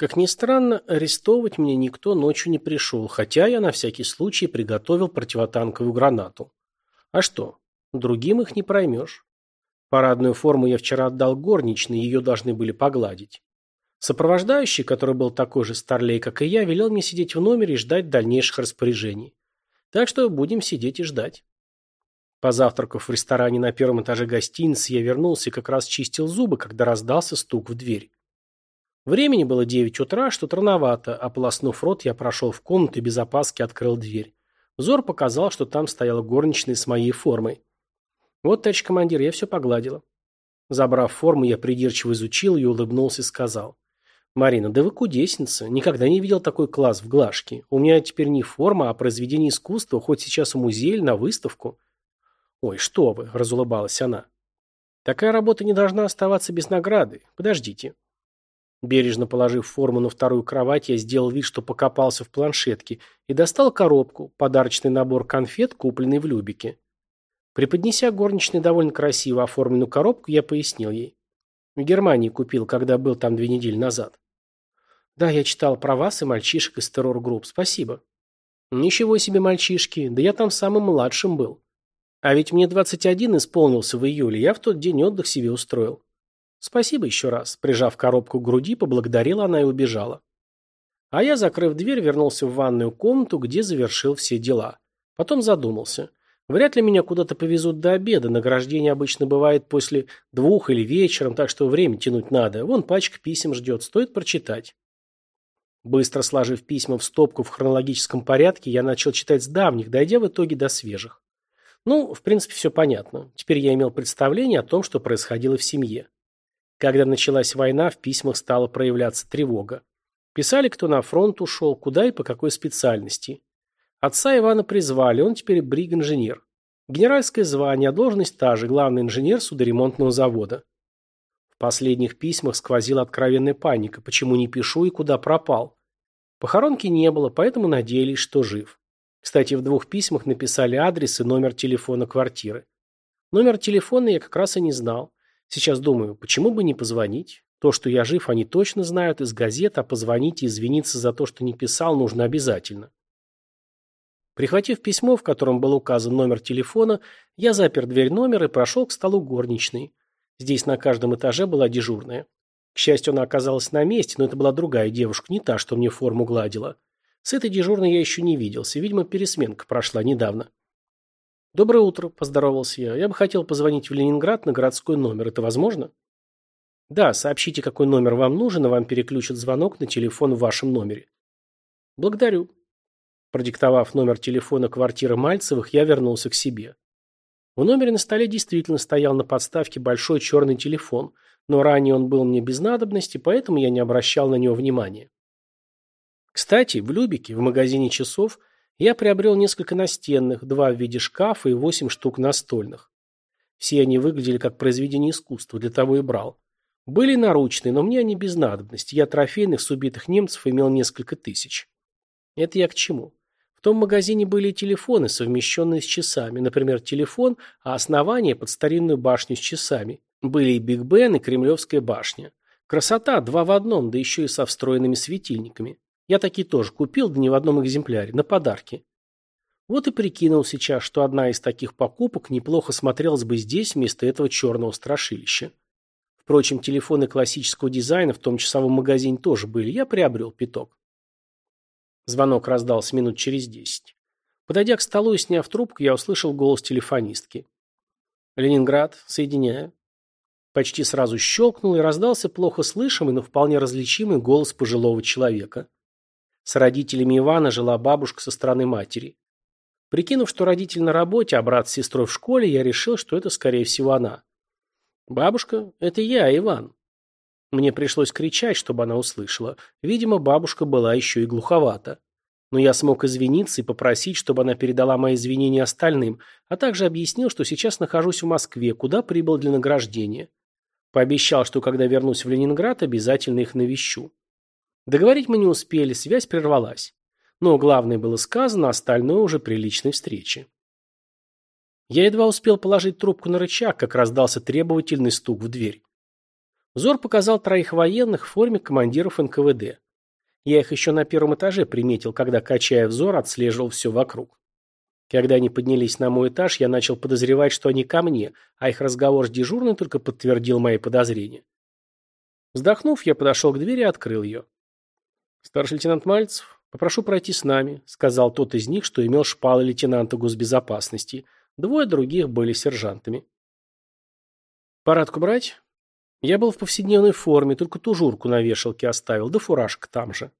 Как ни странно, арестовывать меня никто ночью не пришел, хотя я на всякий случай приготовил противотанковую гранату. А что, другим их не проймешь. Парадную форму я вчера отдал горничной, ее должны были погладить. Сопровождающий, который был такой же старлей, как и я, велел мне сидеть в номере и ждать дальнейших распоряжений. Так что будем сидеть и ждать. Позавтракав в ресторане на первом этаже гостиницы, я вернулся и как раз чистил зубы, когда раздался стук в дверь. Времени было девять утра, что рановато, ополоснув рот, я прошел в комнату и без опаски открыл дверь. Взор показал, что там стояла горничная с моей формой. Вот, товарищ командир, я все погладила. Забрав форму, я придирчиво изучил ее, улыбнулся и сказал. Марина, да вы кудесница. Никогда не видел такой класс в глажке. У меня теперь не форма, а произведение искусства, хоть сейчас в музей или на выставку. Ой, что вы, разулыбалась она. Такая работа не должна оставаться без награды. Подождите. Бережно положив форму на вторую кровать, я сделал вид, что покопался в планшетке и достал коробку, подарочный набор конфет, купленный в Любике. Преподнеся горничной довольно красиво оформленную коробку, я пояснил ей. В Германии купил, когда был там две недели назад. Да, я читал про вас и мальчишек из террор-групп. Спасибо. Ничего себе мальчишки, да я там самым младшим был. А ведь мне 21 исполнился в июле, я в тот день отдых себе устроил. Спасибо еще раз. Прижав коробку к груди, поблагодарила она и убежала. А я, закрыв дверь, вернулся в ванную комнату, где завершил все дела. Потом задумался. Вряд ли меня куда-то повезут до обеда, награждение обычно бывает после двух или вечером, так что время тянуть надо. Вон пачка писем ждет, стоит прочитать. Быстро сложив письма в стопку в хронологическом порядке, я начал читать с давних, дойдя в итоге до свежих. Ну, в принципе, все понятно. Теперь я имел представление о том, что происходило в семье. Когда началась война, в письмах стала проявляться тревога. Писали, кто на фронт ушел, куда и по какой специальности. Отца Ивана призвали, он теперь бриг-инженер. Генеральское звание, а должность та же, главный инженер судоремонтного завода. В последних письмах сквозила откровенная паника, почему не пишу и куда пропал. Похоронки не было, поэтому надеялись, что жив. Кстати, в двух письмах написали адрес и номер телефона квартиры. Номер телефона я как раз и не знал. Сейчас думаю, почему бы не позвонить? То, что я жив, они точно знают из газет, а позвонить и извиниться за то, что не писал, нужно обязательно. Прихватив письмо, в котором был указан номер телефона, я запер дверь номера и прошел к столу горничной. Здесь на каждом этаже была дежурная. К счастью, она оказалась на месте, но это была другая девушка, не та, что мне форму гладила. С этой дежурной я еще не виделся, видимо, пересменка прошла недавно. «Доброе утро», – поздоровался я. «Я бы хотел позвонить в Ленинград на городской номер. Это возможно?» «Да, сообщите, какой номер вам нужен, и вам переключат звонок на телефон в вашем номере». «Благодарю», Продиктовав номер телефона квартиры Мальцевых, я вернулся к себе. В номере на столе действительно стоял на подставке большой черный телефон, но ранее он был мне без надобности, поэтому я не обращал на него внимания. Кстати, в Любике, в магазине часов, я приобрел несколько настенных, два в виде шкафа и восемь штук настольных. Все они выглядели как произведение искусства, для того и брал. Были наручные, но мне они без надобности. Я трофейных с убитых немцев имел несколько тысяч. Это я к чему? В том магазине были телефоны, совмещенные с часами. Например, телефон, а основание под старинную башню с часами. Были и Биг Бен, и Кремлевская башня. Красота, два в одном, да еще и со встроенными светильниками. Я такие тоже купил, да не в одном экземпляре, на подарки. Вот и прикинул сейчас, что одна из таких покупок неплохо смотрелась бы здесь вместо этого черного страшилища. Впрочем, телефоны классического дизайна в том часовом магазине тоже были, я приобрел пяток. Звонок раздался минут через десять. Подойдя к столу и сняв трубку, я услышал голос телефонистки. «Ленинград, соединяю». Почти сразу щелкнул и раздался плохо слышимый, но вполне различимый голос пожилого человека. С родителями Ивана жила бабушка со стороны матери. Прикинув, что родитель на работе, а брат с сестрой в школе, я решил, что это, скорее всего, она. «Бабушка, это я, Иван». Мне пришлось кричать, чтобы она услышала. Видимо, бабушка была еще и глуховата. Но я смог извиниться и попросить, чтобы она передала мои извинения остальным, а также объяснил, что сейчас нахожусь в Москве, куда прибыл для награждения. Пообещал, что когда вернусь в Ленинград, обязательно их навещу. Договорить мы не успели, связь прервалась. Но главное было сказано, остальное уже при личной встрече. Я едва успел положить трубку на рычаг, как раздался требовательный стук в дверь. Взор показал троих военных в форме командиров НКВД. Я их еще на первом этаже приметил, когда, качая взор, отслеживал все вокруг. Когда они поднялись на мой этаж, я начал подозревать, что они ко мне, а их разговор с дежурной только подтвердил мои подозрения. Вздохнув, я подошел к двери и открыл ее. «Старший лейтенант Мальцев, попрошу пройти с нами», сказал тот из них, что имел шпалы лейтенанта госбезопасности. Двое других были сержантами. «Парадку брать?» Я был в повседневной форме, только тужурку на вешалке оставил, да фуражка там же.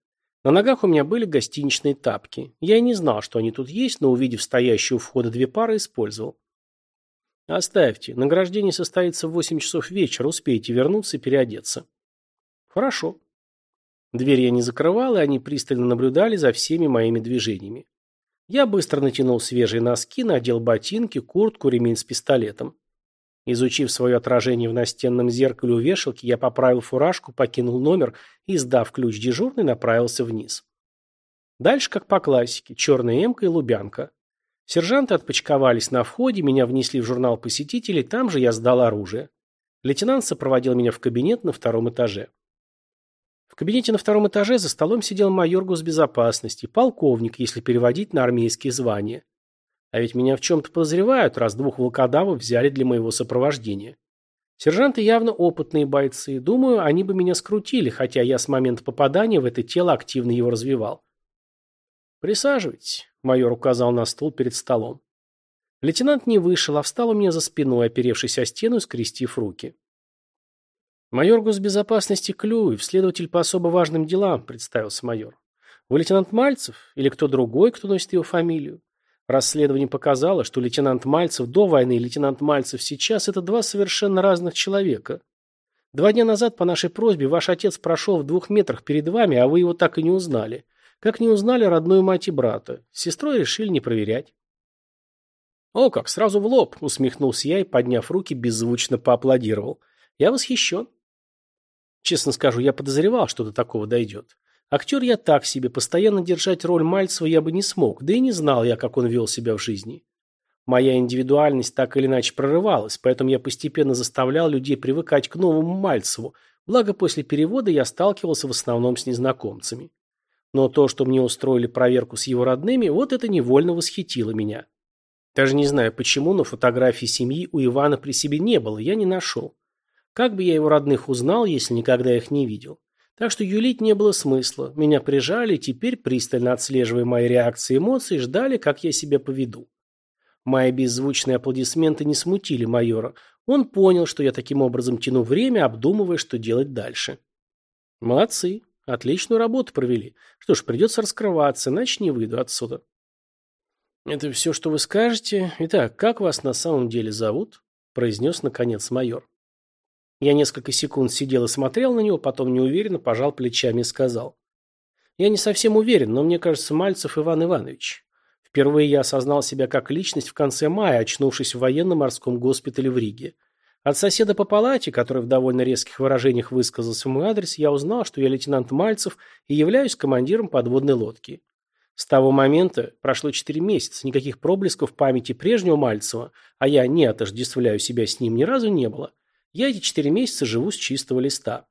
На ногах у меня были гостиничные тапки. Я и не знал, что они тут есть, но, увидев стоящие у входа две пары, использовал. «Оставьте. Награждение состоится в восемь часов вечера. Успеете вернуться и переодеться». «Хорошо». Дверь я не закрывал, и они пристально наблюдали за всеми моими движениями. Я быстро натянул свежие носки, надел ботинки, куртку, ремень с пистолетом. Изучив свое отражение в настенном зеркале у вешалки, я поправил фуражку, покинул номер и, сдав ключ дежурный, направился вниз. Дальше, как по классике, черная эмка и лубянка. Сержанты отпочковались на входе, меня внесли в журнал посетителей, там же я сдал оружие. Лейтенант сопроводил меня в кабинет на втором этаже. В кабинете на втором этаже за столом сидел майор госбезопасности, полковник, если переводить на армейские звания. А ведь меня в чем-то подозревают, раз двух волкодавов взяли для моего сопровождения. Сержанты явно опытные бойцы. Думаю, они бы меня скрутили, хотя я с момента попадания в это тело активно его развивал. «Присаживайтесь», — майор указал на стул перед столом. Лейтенант не вышел, а встал у меня за спиной, оперевшись о стену и скрестив руки. «Майор госбезопасности Клюев, следователь по особо важным делам», — представился майор. «Вы лейтенант Мальцев или кто другой, кто носит его фамилию? Расследование показало, что лейтенант Мальцев до войны и лейтенант Мальцев сейчас – это два совершенно разных человека. Два дня назад по нашей просьбе ваш отец прошел в двух метрах перед вами, а вы его так и не узнали. Как не узнали родную мать и брата. С сестрой решили не проверять. «О, как, сразу в лоб!» – усмехнулся я и, подняв руки, беззвучно поаплодировал. «Я восхищен». Честно скажу, я подозревал, что до такого дойдет. Актер я так себе, постоянно держать роль Мальцева я бы не смог, да и не знал я, как он вел себя в жизни. Моя индивидуальность так или иначе прорывалась, поэтому я постепенно заставлял людей привыкать к новому Мальцеву, благо после перевода я сталкивался в основном с незнакомцами. Но то, что мне устроили проверку с его родными, вот это невольно восхитило меня. Даже не знаю почему, но фотографии семьи у Ивана при себе не было, я не нашел. Как бы я его родных узнал, если никогда их не видел? Так что юлить не было смысла. Меня прижали, теперь, пристально отслеживая мои реакции и эмоции, ждали, как я себя поведу. Мои беззвучные аплодисменты не смутили майора. Он понял, что я таким образом тяну время, обдумывая, что делать дальше. Молодцы. Отличную работу провели. Что ж, придется раскрываться, иначе не выйду отсюда. Это все, что вы скажете. Итак, как вас на самом деле зовут? Произнес, наконец, майор. Я несколько секунд сидел и смотрел на него, потом неуверенно пожал плечами и сказал. Я не совсем уверен, но мне кажется, Мальцев Иван Иванович. Впервые я осознал себя как личность в конце мая, очнувшись в военно-морском госпитале в Риге. От соседа по палате, который в довольно резких выражениях высказался в мой адрес, я узнал, что я лейтенант Мальцев и являюсь командиром подводной лодки. С того момента прошло четыре месяца, никаких проблесков памяти прежнего Мальцева, а я не отождествляю себя с ним, ни разу не было. Я эти четыре месяца живу с чистого листа.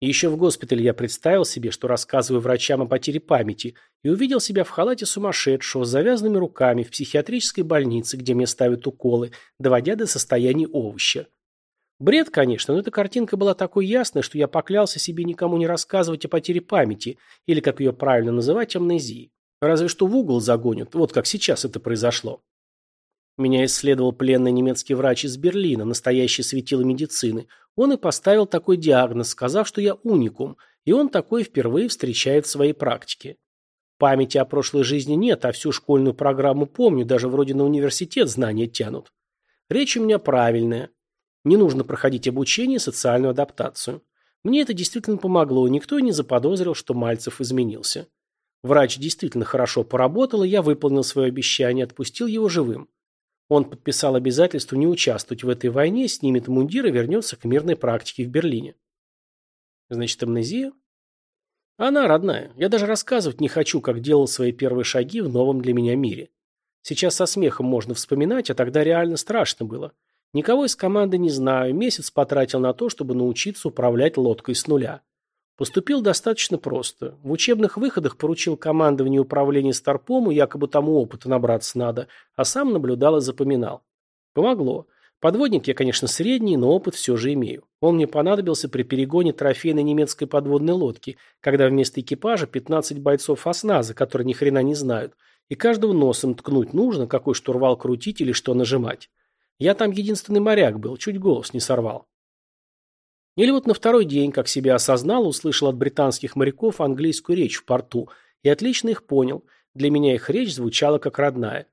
И еще в госпитале я представил себе, что рассказываю врачам о потере памяти, и увидел себя в халате сумасшедшего с завязанными руками в психиатрической больнице, где мне ставят уколы, доводя до состояния овоща. Бред, конечно, но эта картинка была такой ясной, что я поклялся себе никому не рассказывать о потере памяти, или, как ее правильно называть, амнезии. Разве что в угол загонят, вот как сейчас это произошло. Меня исследовал пленный немецкий врач из Берлина, настоящий светило медицины. Он и поставил такой диагноз, сказав, что я уникум, и он такой впервые встречает в своей практике. Памяти о прошлой жизни нет, а всю школьную программу помню, даже вроде на университет знания тянут. Речь у меня правильная. Не нужно проходить обучение и социальную адаптацию. Мне это действительно помогло, никто и не заподозрил, что Мальцев изменился. Врач действительно хорошо поработал, и я выполнил свое обещание, отпустил его живым. Он подписал обязательство не участвовать в этой войне, снимет мундир и вернется к мирной практике в Берлине. Значит, амнезия? Она родная. Я даже рассказывать не хочу, как делал свои первые шаги в новом для меня мире. Сейчас со смехом можно вспоминать, а тогда реально страшно было. Никого из команды не знаю, месяц потратил на то, чтобы научиться управлять лодкой с нуля. Поступил достаточно просто. В учебных выходах поручил командование управления Старпому, якобы тому опыта набраться надо, а сам наблюдал и запоминал. Помогло. Подводник я, конечно, средний, но опыт все же имею. Он мне понадобился при перегоне трофейной немецкой подводной лодки, когда вместо экипажа 15 бойцов осназа, которые ни хрена не знают, и каждого носом ткнуть нужно, какой штурвал крутить или что нажимать. Я там единственный моряк был, чуть голос не сорвал. Или вот на второй день, как себя осознал, услышал от британских моряков английскую речь в порту и отлично их понял. Для меня их речь звучала как родная.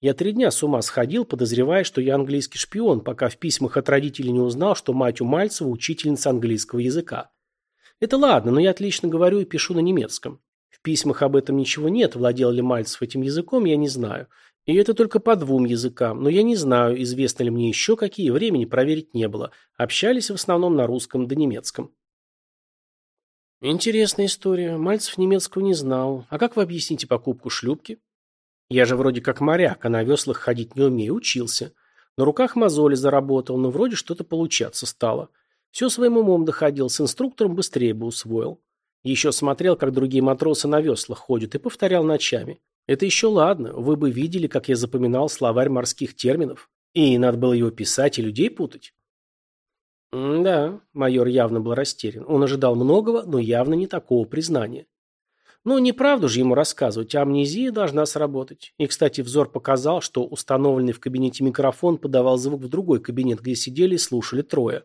Я три дня с ума сходил, подозревая, что я английский шпион, пока в письмах от родителей не узнал, что мать у Мальцева учительница английского языка. Это ладно, но я отлично говорю и пишу на немецком. В письмах об этом ничего нет, владел ли Мальцев этим языком, я не знаю. И это только по двум языкам, но я не знаю, известно ли мне еще какие, времени проверить не было. Общались в основном на русском да немецком. Интересная история. Мальцев немецкого не знал. А как вы объясните покупку шлюпки? Я же вроде как моряк, а на веслах ходить не умею, учился. На руках мозоли заработал, но вроде что-то получаться стало. Все своим умом доходил, с инструктором быстрее бы усвоил. Еще смотрел, как другие матросы на веслах ходят, и повторял ночами. Это еще ладно, вы бы видели, как я запоминал словарь морских терминов. И надо было его писать и людей путать. да, майор явно был растерян. Он ожидал многого, но явно не такого признания. Ну, неправду же ему рассказывать, амнезия должна сработать. И, кстати, взор показал, что установленный в кабинете микрофон подавал звук в другой кабинет, где сидели и слушали трое.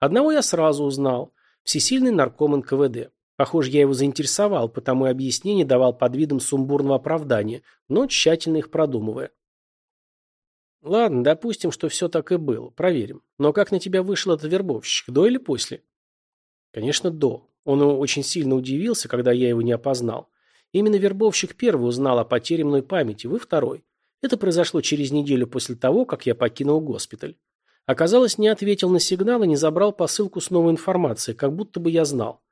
Одного я сразу узнал. Всесильный нарком НКВД. Похоже, я его заинтересовал, потому и объяснение давал под видом сумбурного оправдания, но тщательно их продумывая. Ладно, допустим, что все так и было. Проверим. Но как на тебя вышел этот вербовщик, до или после? Конечно, до. Он очень сильно удивился, когда я его не опознал. Именно вербовщик первый узнал о потере мной памяти, вы второй. Это произошло через неделю после того, как я покинул госпиталь. Оказалось, не ответил на сигнал и не забрал посылку с новой информацией, как будто бы я знал.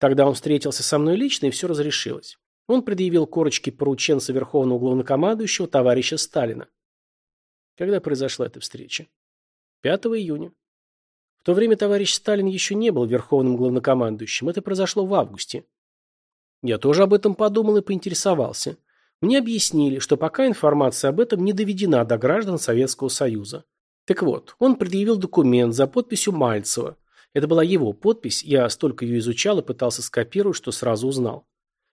Тогда он встретился со мной лично, и все разрешилось. Он предъявил корочки порученца Верховного Главнокомандующего товарища Сталина. Когда произошла эта встреча? 5 июня. В то время товарищ Сталин еще не был верховным главнокомандующим. Это произошло в августе. Я тоже об этом подумал и поинтересовался. Мне объяснили, что пока информация об этом не доведена до граждан Советского Союза. Так вот, он предъявил документ за подписью Мальцева. Это была его подпись, я столько ее изучал и пытался скопировать, что сразу узнал.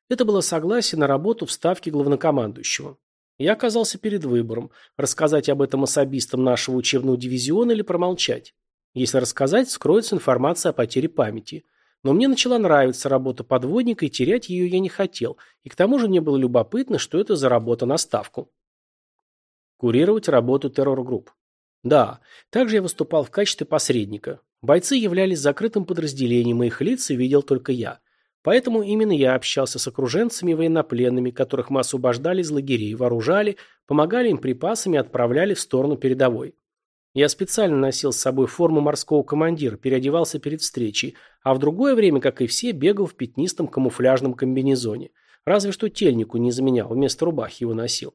Это было согласие на работу в ставке главнокомандующего. Я оказался перед выбором, рассказать об этом особистам нашего учебного дивизиона или промолчать. Если рассказать, скроется информация о потере памяти. Но мне начала нравиться работа подводника, и терять ее я не хотел. И к тому же мне было любопытно, что это за работа на ставку. Курировать работу террор-групп. Да, также я выступал в качестве посредника. Бойцы являлись закрытым подразделением, их лица видел только я. Поэтому именно я общался с окруженцами и военнопленными, которых мы освобождали из лагерей, вооружали, помогали им припасами и отправляли в сторону передовой. Я специально носил с собой форму морского командира, переодевался перед встречей, а в другое время, как и все, бегал в пятнистом камуфляжном комбинезоне. Разве что тельнику не заменял, вместо рубахи его носил.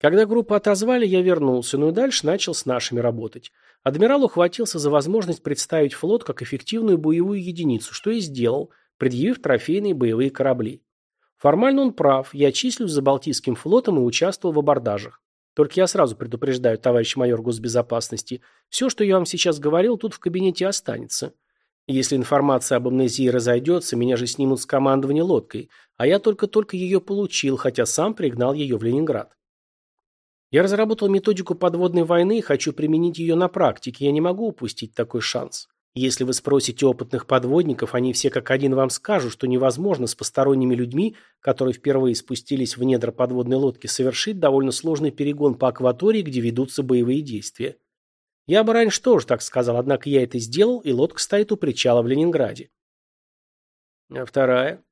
Когда группу отозвали, я вернулся, ну и дальше начал с нашими работать. Адмирал ухватился за возможность представить флот как эффективную боевую единицу, что и сделал, предъявив трофейные боевые корабли. Формально он прав, я числюсь за Балтийским флотом и участвовал в абордажах. Только я сразу предупреждаю, товарищ майор госбезопасности, все, что я вам сейчас говорил, тут в кабинете останется. Если информация об амнезии разойдется, меня же снимут с командования лодкой, а я только-только ее получил, хотя сам пригнал ее в Ленинград. Я разработал методику подводной войны и хочу применить ее на практике, я не могу упустить такой шанс. Если вы спросите опытных подводников, они все как один вам скажут, что невозможно с посторонними людьми, которые впервые спустились в недра подводной лодки, совершить довольно сложный перегон по акватории, где ведутся боевые действия. Я бы раньше тоже так сказал, однако я это сделал, и лодка стоит у причала в Ленинграде. А вторая?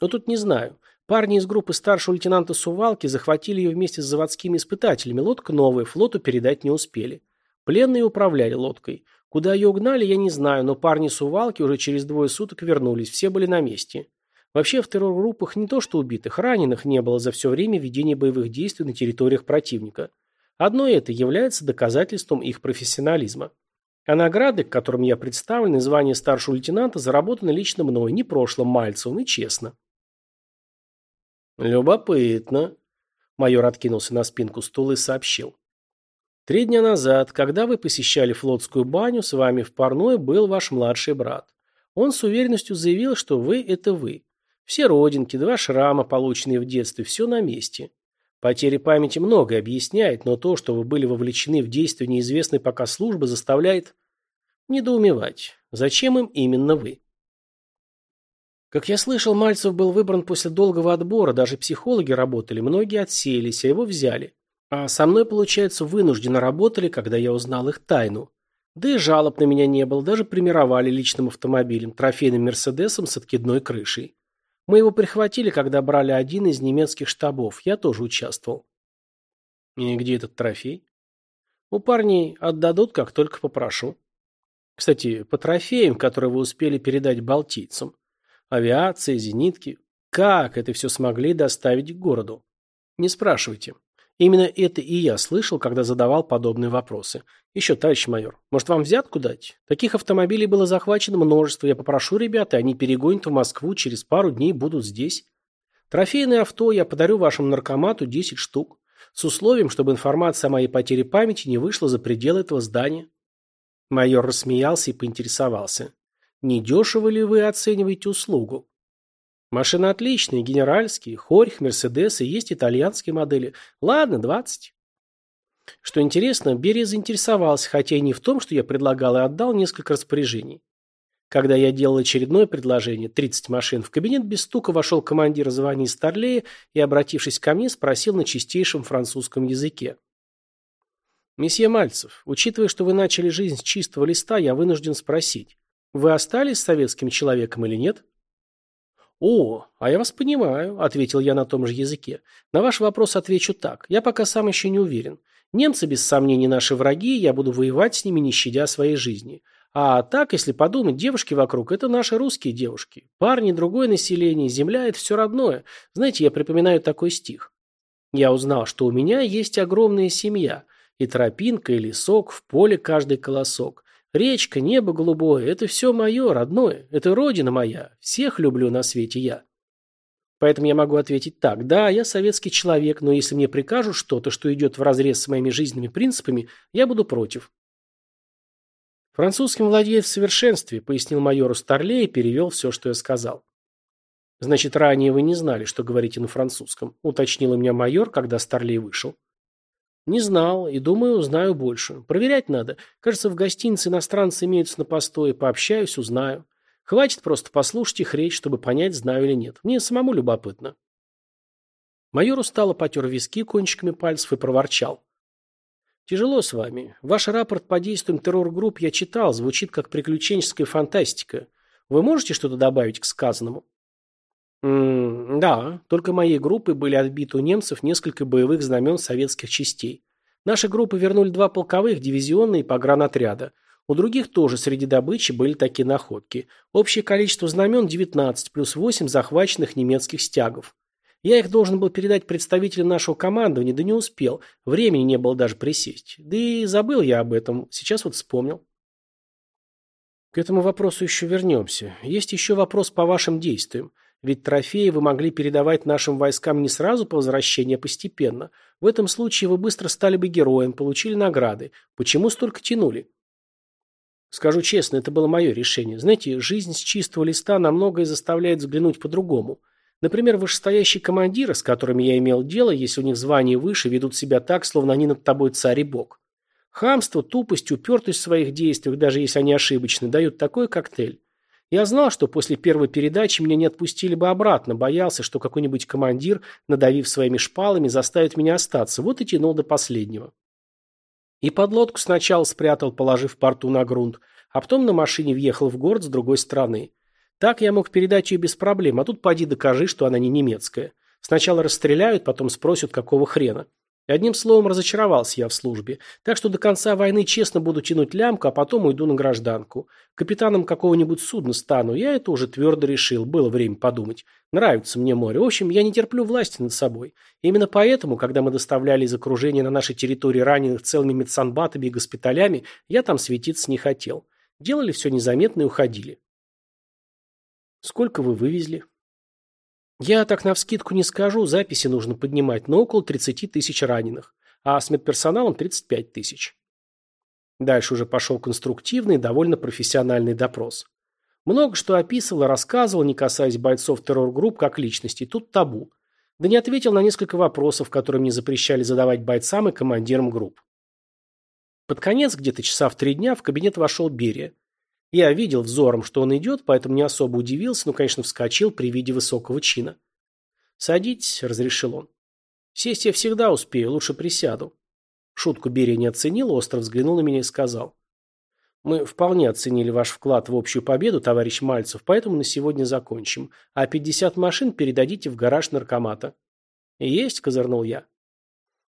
Ну тут не знаю. Парни из группы старшего лейтенанта Сувалки захватили ее вместе с заводскими испытателями. Лодка новая, флоту передать не успели. Пленные управляли лодкой. Куда ее угнали, я не знаю, но парни с Увалки уже через двое суток вернулись, все были на месте. Вообще в террор-группах не то что убитых, раненых не было за все время ведения боевых действий на территориях противника. Одно это является доказательством их профессионализма. А награды, к которым я представлен, и звание старшего лейтенанта заработаны лично мной, не прошлым Мальцевым, и честно. Любопытно. Майор откинулся на спинку стула и сообщил. Три дня назад, когда вы посещали флотскую баню, с вами в парной был ваш младший брат. Он с уверенностью заявил, что вы – это вы. Все родинки, два шрама, полученные в детстве, все на месте. Потеря памяти многое объясняет, но то, что вы были вовлечены в действия неизвестной пока службы, заставляет недоумевать. Зачем им именно вы? Как я слышал, Мальцев был выбран после долгого отбора, даже психологи работали, многие отсеялись, а его взяли. А со мной, получается, вынужденно работали, когда я узнал их тайну. Да и жалоб на меня не было, даже примировали личным автомобилем, трофейным Мерседесом с откидной крышей. Мы его прихватили, когда брали один из немецких штабов. Я тоже участвовал. И где этот трофей? У парней отдадут, как только попрошу. Кстати, по трофеям, которые вы успели передать балтийцам. Авиация, зенитки. Как это все смогли доставить к городу? Не спрашивайте. Именно это и я слышал, когда задавал подобные вопросы. Еще, товарищ майор, может вам взятку дать? Таких автомобилей было захвачено множество. Я попрошу ребят, и они перегонят в Москву, через пару дней будут здесь. Трофейное авто я подарю вашему наркомату 10 штук. С условием, чтобы информация о моей потере памяти не вышла за пределы этого здания. Майор рассмеялся и поинтересовался. Недешево ли вы оцениваете услугу? Машины отличные, генеральские, Хорьх, Мерседес и есть итальянские модели. Ладно, 20. Что интересно, Берия заинтересовался, хотя и не в том, что я предлагал и отдал несколько распоряжений. Когда я делал очередное предложение, 30 машин, в кабинет без стука вошел командир званий Старлея и, обратившись ко мне, спросил на чистейшем французском языке. «Месье Мальцев, учитывая, что вы начали жизнь с чистого листа, я вынужден спросить, вы остались советским человеком или нет?» «О, а я вас понимаю», — ответил я на том же языке. «На ваш вопрос отвечу так. Я пока сам еще не уверен. Немцы, без сомнений, наши враги, я буду воевать с ними, не щадя своей жизни. А так, если подумать, девушки вокруг – это наши русские девушки. Парни, другое население, земля – это все родное. Знаете, я припоминаю такой стих. Я узнал, что у меня есть огромная семья. И тропинка, и лесок, в поле каждый колосок. Речка, небо голубое – это все мое, родное. Это родина моя. Всех люблю на свете я. Поэтому я могу ответить так. Да, я советский человек, но если мне прикажут что-то, что идет вразрез с моими жизненными принципами, я буду против. Французским владеет в совершенстве, пояснил майору Старлей и перевел все, что я сказал. Значит, ранее вы не знали, что говорите на французском, уточнил у меня майор, когда Старлей вышел. Не знал и, думаю, узнаю больше. Проверять надо. Кажется, в гостинице иностранцы имеются на постое. Пообщаюсь, узнаю. Хватит просто послушать их речь, чтобы понять, знаю или нет. Мне самому любопытно. Майор устало потер виски кончиками пальцев и проворчал. «Тяжело с вами. Ваш рапорт по действиям террор-групп я читал, звучит как приключенческая фантастика. Вы можете что-то добавить к сказанному?» М да, только моей группы были отбиты у немцев несколько боевых знамен советских частей. Наши группы вернули два полковых, дивизионные и погранотряда. У других тоже среди добычи были такие находки. Общее количество знамен 19, плюс 8 захваченных немецких стягов. Я их должен был передать представителям нашего командования, да не успел. Времени не было даже присесть. Да и забыл я об этом. Сейчас вот вспомнил. К этому вопросу еще вернемся. Есть еще вопрос по вашим действиям. Ведь трофеи вы могли передавать нашим войскам не сразу по возвращении, а постепенно. В этом случае вы быстро стали бы героем, получили награды. Почему столько тянули? Скажу честно, это было мое решение. Знаете, жизнь с чистого листа на многое заставляет взглянуть по-другому. Например, вышестоящие командиры, с которыми я имел дело, если у них звание выше, ведут себя так, словно они над тобой царь и бог. Хамство, тупость, упертость в своих действиях, даже если они ошибочны, дают такой коктейль. Я знал, что после первой передачи меня не отпустили бы обратно, боялся, что какой-нибудь командир, надавив своими шпалами, заставит меня остаться, вот и тянул до последнего. И подлодку сначала спрятал, положив порту на грунт, а потом на машине въехал в город с другой стороны. Так я мог передать ее без проблем, а тут поди докажи, что она не немецкая. Сначала расстреляют, потом спросят, какого хрена. Одним словом, разочаровался я в службе. Так что до конца войны честно буду тянуть лямку, а потом уйду на гражданку. Капитаном какого-нибудь судна стану. Я это уже твердо решил. Было время подумать. Нравится мне море. В общем, я не терплю власти над собой. Именно поэтому, когда мы доставляли из окружения на нашей территории раненых целыми медсанбатами и госпиталями, я там светиться не хотел. Делали все незаметно и уходили. Сколько вы вывезли? Я так навскидку не скажу, записи нужно поднимать, но около 30 тысяч раненых, а с медперсоналом 35 тысяч. Дальше уже пошел конструктивный, довольно профессиональный допрос. Много что описывал и рассказывал, не касаясь бойцов террор-групп как личностей, тут табу. Да не ответил на несколько вопросов, которые мне запрещали задавать бойцам и командирам групп. Под конец, где-то часа в три дня, в кабинет вошел Берия. Я видел взором, что он идет, поэтому не особо удивился, но, конечно, вскочил при виде высокого чина. «Садитесь», — разрешил он. «Сесть я всегда успею, лучше присяду». Шутку Берия не оценил, остро взглянул на меня и сказал. «Мы вполне оценили ваш вклад в общую победу, товарищ Мальцев, поэтому на сегодня закончим. А 50 машин передадите в гараж наркомата». «Есть», — козырнул я.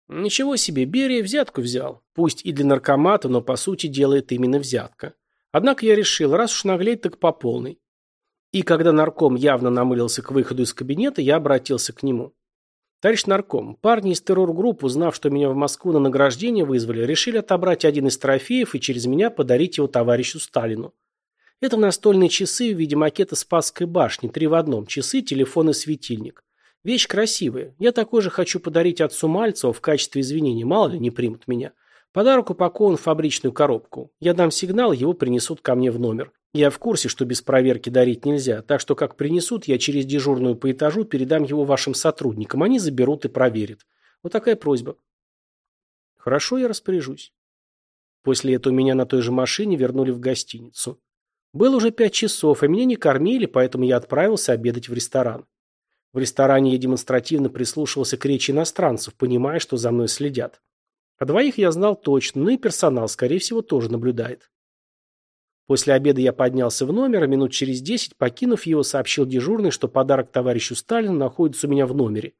«Ничего себе, Берия взятку взял. Пусть и для наркомата, но по сути делает именно взятка. Однако я решил, раз уж наглеть, так по полной. И когда нарком явно намылился к выходу из кабинета, я обратился к нему. Товарищ нарком, парни из террор-группы, узнав, что меня в Москву на награждение вызвали, решили отобрать один из трофеев и через меня подарить его товарищу Сталину. Это настольные часы в виде макета Спасской башни, три в одном, часы, телефон и светильник. Вещь красивая. Я такой же хочу подарить отцу Мальцеву в качестве извинения, мало ли не примут меня. Подарок упакован в фабричную коробку. Я дам сигнал, его принесут ко мне в номер. Я в курсе, что без проверки дарить нельзя, так что как принесут, я через дежурную по этажу передам его вашим сотрудникам. Они заберут и проверят. Вот такая просьба. Хорошо, я распоряжусь. После этого меня на той же машине вернули в гостиницу. Было уже пять часов, а меня не кормили, поэтому я отправился обедать в ресторан. В ресторане я демонстративно прислушивался к речи иностранцев, понимая, что за мной следят. А двоих я знал точно, но и персонал, скорее всего, тоже наблюдает. После обеда я поднялся в номер, а минут через десять, покинув его, сообщил дежурный, что подарок товарищу Сталину находится у меня в номере.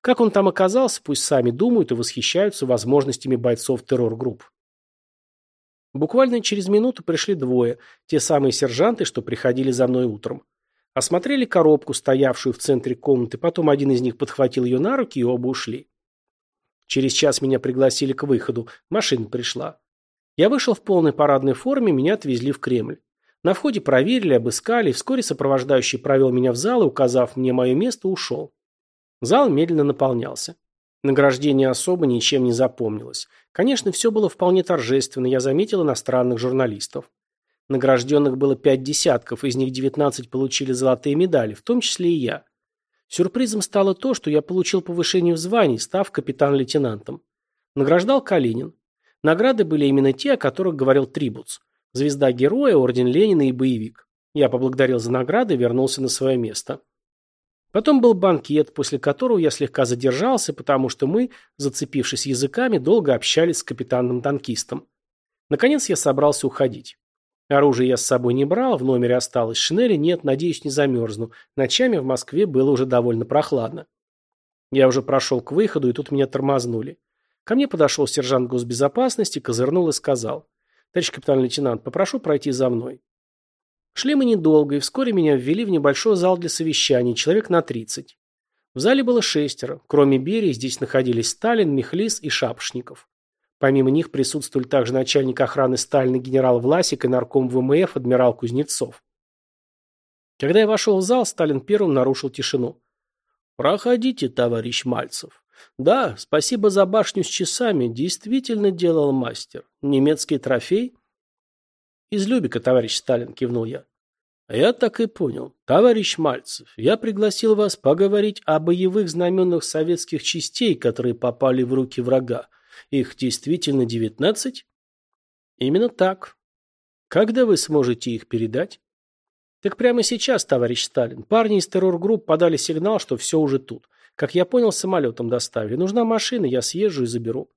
Как он там оказался, пусть сами думают и восхищаются возможностями бойцов террор-групп. Буквально через минуту пришли двое, те самые сержанты, что приходили за мной утром. Осмотрели коробку, стоявшую в центре комнаты, потом один из них подхватил ее на руки и оба ушли. Через час меня пригласили к выходу. Машина пришла. Я вышел в полной парадной форме, меня отвезли в Кремль. На входе проверили, обыскали, и вскоре сопровождающий провел меня в зал и, указав мне мое место, ушел. Зал медленно наполнялся. Награждение особо ничем не запомнилось. Конечно, все было вполне торжественно, я заметил иностранных журналистов. Награжденных было пять десятков, из них девятнадцать получили золотые медали, в том числе и я. Сюрпризом стало то, что я получил повышение в звании, став капитан-лейтенантом. Награждал Калинин. Награды были именно те, о которых говорил Трибуц. Звезда Героя, Орден Ленина и Боевик. Я поблагодарил за награды и вернулся на свое место. Потом был банкет, после которого я слегка задержался, потому что мы, зацепившись языками, долго общались с капитаном-танкистом. Наконец я собрался уходить. Оружие я с собой не брал, в номере осталось, шинели нет, надеюсь, не замерзну. Ночами в Москве было уже довольно прохладно. Я уже прошел к выходу, и тут меня тормознули. Ко мне подошел сержант госбезопасности, козырнул и сказал. «Товарищ капитан-лейтенант, попрошу пройти за мной». Шли мы недолго, и вскоре меня ввели в небольшой зал для совещаний, человек на тридцать. В зале было шестеро. Кроме Берии здесь находились Сталин, Михлис и Шапошников. Помимо них присутствовали также начальник охраны Сталина генерал Власик и нарком ВМФ адмирал Кузнецов. Когда я вошел в зал, Сталин первым нарушил тишину. «Проходите, товарищ Мальцев. Да, спасибо за башню с часами. Действительно делал мастер. Немецкий трофей?» «Из Любика, товарищ Сталин», — кивнул я. «Я так и понял. Товарищ Мальцев, я пригласил вас поговорить о боевых знаменах советских частей, которые попали в руки врага. Их действительно девятнадцать? Именно так. Когда вы сможете их передать? Так прямо сейчас, товарищ Сталин. Парни из террор-групп подали сигнал, что все уже тут. Как я понял, самолетом доставили. Нужна машина, я съезжу и заберу.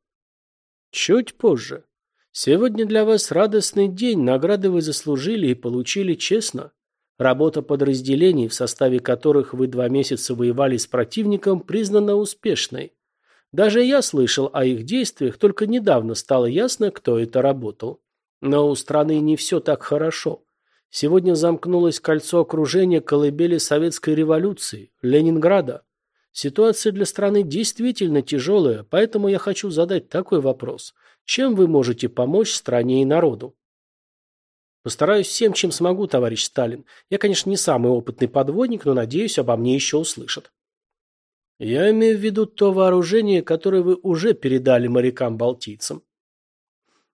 Чуть позже. Сегодня для вас радостный день. Награды вы заслужили и получили честно. Работа подразделений, в составе которых вы два месяца воевали с противником, признана успешной. Даже я слышал о их действиях, только недавно стало ясно, кто это работал. Но у страны не все так хорошо. Сегодня замкнулось кольцо окружения колыбели советской революции, Ленинграда. Ситуация для страны действительно тяжелая, поэтому я хочу задать такой вопрос. Чем вы можете помочь стране и народу? Постараюсь всем, чем смогу, товарищ Сталин. Я, конечно, не самый опытный подводник, но надеюсь, обо мне еще услышат. Я имею в виду то вооружение, которое вы уже передали морякам-балтийцам.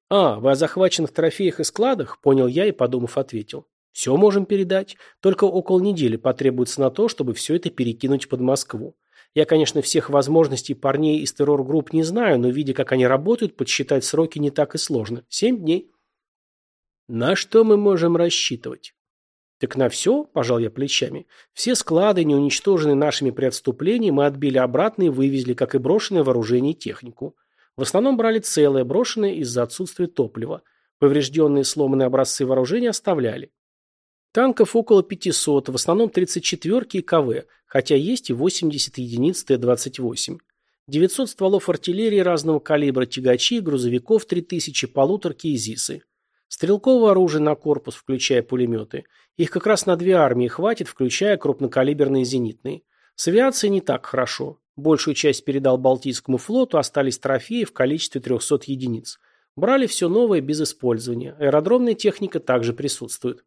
А, вы о захваченных трофеях и складах? Понял я и, подумав, ответил. Все можем передать, только около недели потребуется на то, чтобы все это перекинуть под Москву. Я, конечно, всех возможностей парней из террор-групп не знаю, но, видя, как они работают, подсчитать сроки не так и сложно. Семь дней. На что мы можем рассчитывать? Так на все, пожал я плечами. Все склады, не уничтоженные нашими при отступлении, мы отбили обратно и вывезли, как и брошенное вооружение и технику. В основном брали целое, брошенное из-за отсутствия топлива. Поврежденные сломанные образцы вооружения оставляли. Танков около 500, в основном 34-ки и КВ, хотя есть и 80 единиц Т-28. 900 стволов артиллерии разного калибра, тягачи, грузовиков 3000, полуторки и ЗИСы. Стрелкового оружия на корпус, включая пулеметы. Их как раз на две армии хватит, включая крупнокалиберные зенитные. С авиацией не так хорошо. Большую часть передал Балтийскому флоту, остались трофеи в количестве 300 единиц. Брали все новое без использования. Аэродромная техника также присутствует.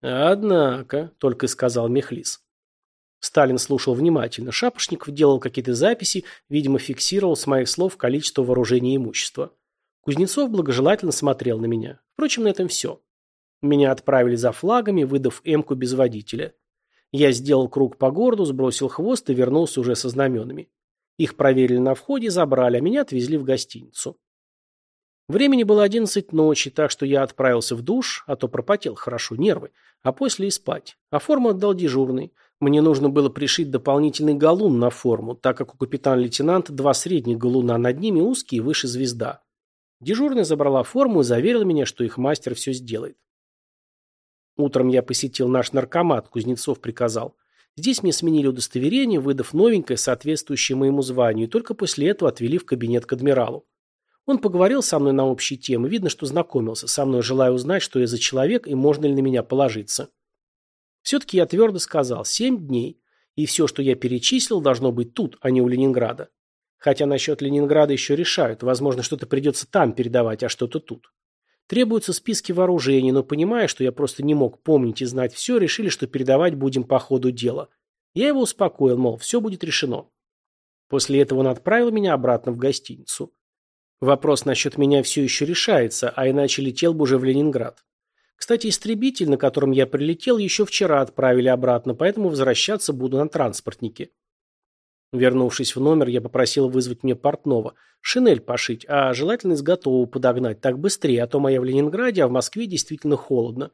«Однако», — только и сказал Мехлис. Сталин слушал внимательно. Шапошников делал какие-то записи, видимо, фиксировал с моих слов количество вооружения и имущества. Кузнецов благожелательно смотрел на меня. Впрочем, на этом все. Меня отправили за флагами, выдав эмку без водителя. Я сделал круг по городу, сбросил хвост и вернулся уже со знаменами. Их проверили на входе, забрали, а меня отвезли в гостиницу. Времени было одиннадцать ночи, так что я отправился в душ, а то пропотел хорошо нервы, а после и спать. А форму отдал дежурный. Мне нужно было пришить дополнительный галун на форму, так как у капитана-лейтенанта два средних галуна, над ними узкие, выше звезда. Дежурная забрала форму и заверила меня, что их мастер все сделает. Утром я посетил наш наркомат, Кузнецов приказал. Здесь мне сменили удостоверение, выдав новенькое, соответствующее моему званию, и только после этого отвели в кабинет к адмиралу. Он поговорил со мной на общие темы, видно, что знакомился со мной, желая узнать, что я за человек и можно ли на меня положиться. Все-таки я твердо сказал, семь дней, и все, что я перечислил, должно быть тут, а не у Ленинграда. Хотя насчет Ленинграда еще решают, возможно, что-то придется там передавать, а что-то тут. Требуются списки вооружений, но понимая, что я просто не мог помнить и знать все, решили, что передавать будем по ходу дела. Я его успокоил, мол, все будет решено. После этого он отправил меня обратно в гостиницу. Вопрос насчет меня все еще решается, а иначе летел бы уже в Ленинград. Кстати, истребитель, на котором я прилетел, еще вчера отправили обратно, поэтому возвращаться буду на транспортнике. Вернувшись в номер, я попросил вызвать мне портного. Шинель пошить, а желательно из готового подогнать, так быстрее, а то моя в Ленинграде, а в Москве действительно холодно.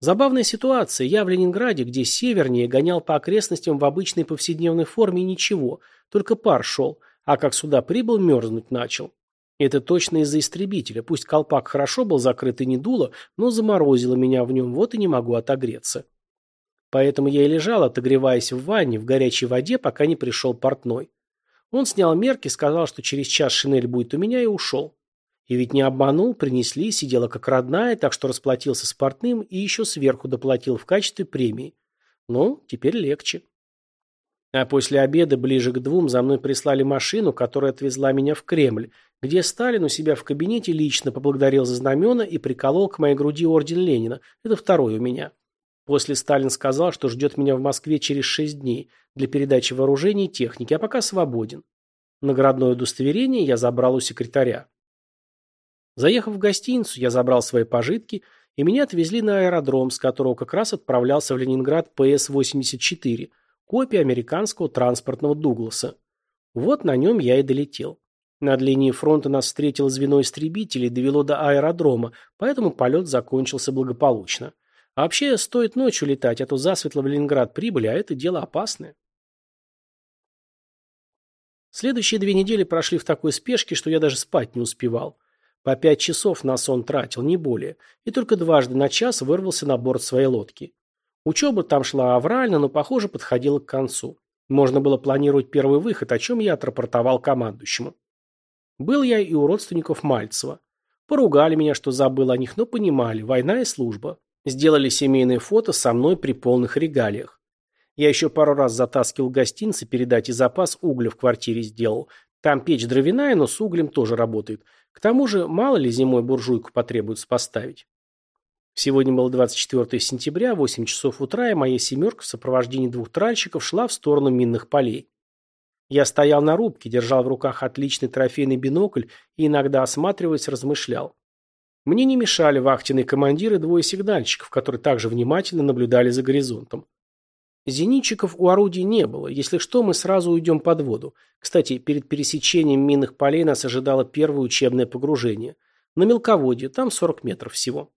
Забавная ситуация. Я в Ленинграде, где севернее, гонял по окрестностям в обычной повседневной форме ничего, только пар шел, а как сюда прибыл, мерзнуть начал. Это точно из-за истребителя. Пусть колпак хорошо был закрыт и не дуло, но заморозило меня в нем, вот и не могу отогреться. Поэтому я и лежал, отогреваясь в ванне, в горячей воде, пока не пришел портной. Он снял мерки, сказал, что через час шинель будет у меня, и ушел. И ведь не обманул, принесли, сидела как родная, так что расплатился с портным и еще сверху доплатил в качестве премии. Ну, теперь легче. А после обеда, ближе к двум, за мной прислали машину, которая отвезла меня в Кремль, где Сталин у себя в кабинете лично поблагодарил за знамена и приколол к моей груди орден Ленина. Это второй у меня. После Сталин сказал, что ждет меня в Москве через шесть дней для передачи вооружений и техники, а пока свободен. Наградное удостоверение я забрал у секретаря. Заехав в гостиницу, я забрал свои пожитки, и меня отвезли на аэродром, с которого как раз отправлялся в Ленинград ПС-84, копия американского транспортного Дугласа. Вот на нем я и долетел. Над линией фронта нас встретило звено истребителей довело до аэродрома, поэтому полет закончился благополучно. А вообще, стоит ночью летать, а то засветло в Ленинград прибыли, а это дело опасное. Следующие две недели прошли в такой спешке, что я даже спать не успевал. По пять часов на сон тратил, не более, и только дважды на час вырвался на борт своей лодки. Учеба там шла аврально, но, похоже, подходила к концу. Можно было планировать первый выход, о чем я отрапортовал командующему. Был я и у родственников Мальцева. Поругали меня, что забыл о них, но понимали, война и служба. Сделали семейное фото со мной при полных регалиях. Я еще пару раз затаскивал гостинцы передать и запас угля в квартире сделал. Там печь дровяная, но с углем тоже работает. К тому же, мало ли зимой буржуйку потребуется поставить. Сегодня было 24 сентября, 8 часов утра, и моя «семерка» в сопровождении двух тральщиков шла в сторону минных полей. Я стоял на рубке, держал в руках отличный трофейный бинокль и иногда, осматриваясь, размышлял. Мне не мешали вахтенные командиры двое сигнальщиков, которые также внимательно наблюдали за горизонтом. Зенитчиков у орудий не было. Если что, мы сразу уйдем под воду. Кстати, перед пересечением минных полей нас ожидало первое учебное погружение. На мелководье, там 40 метров всего.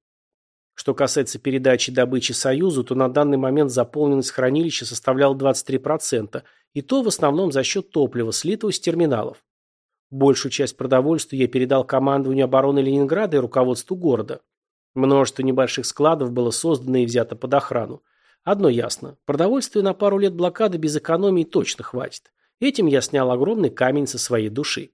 Что касается передачи добычи Союзу, то на данный момент заполненность хранилища составляла 23%, и то в основном за счет топлива, слитого с терминалов. Большую часть продовольствия я передал командованию обороны Ленинграда и руководству города. Множество небольших складов было создано и взято под охрану. Одно ясно. Продовольствия на пару лет блокады без экономии точно хватит. Этим я снял огромный камень со своей души.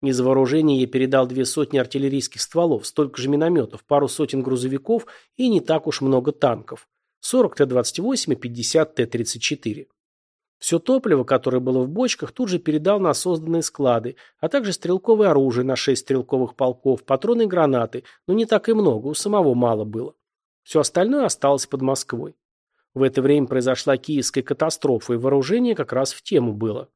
Из вооружения я передал две сотни артиллерийских стволов, столько же минометов, пару сотен грузовиков и не так уж много танков. 40 Т-28 и 50 Т-34. Все топливо, которое было в бочках, тут же передал на созданные склады, а также стрелковое оружие на 6 стрелковых полков, патроны и гранаты, но не так и много, у самого мало было. Все остальное осталось под Москвой. В это время произошла киевская катастрофа, и вооружение как раз в тему было.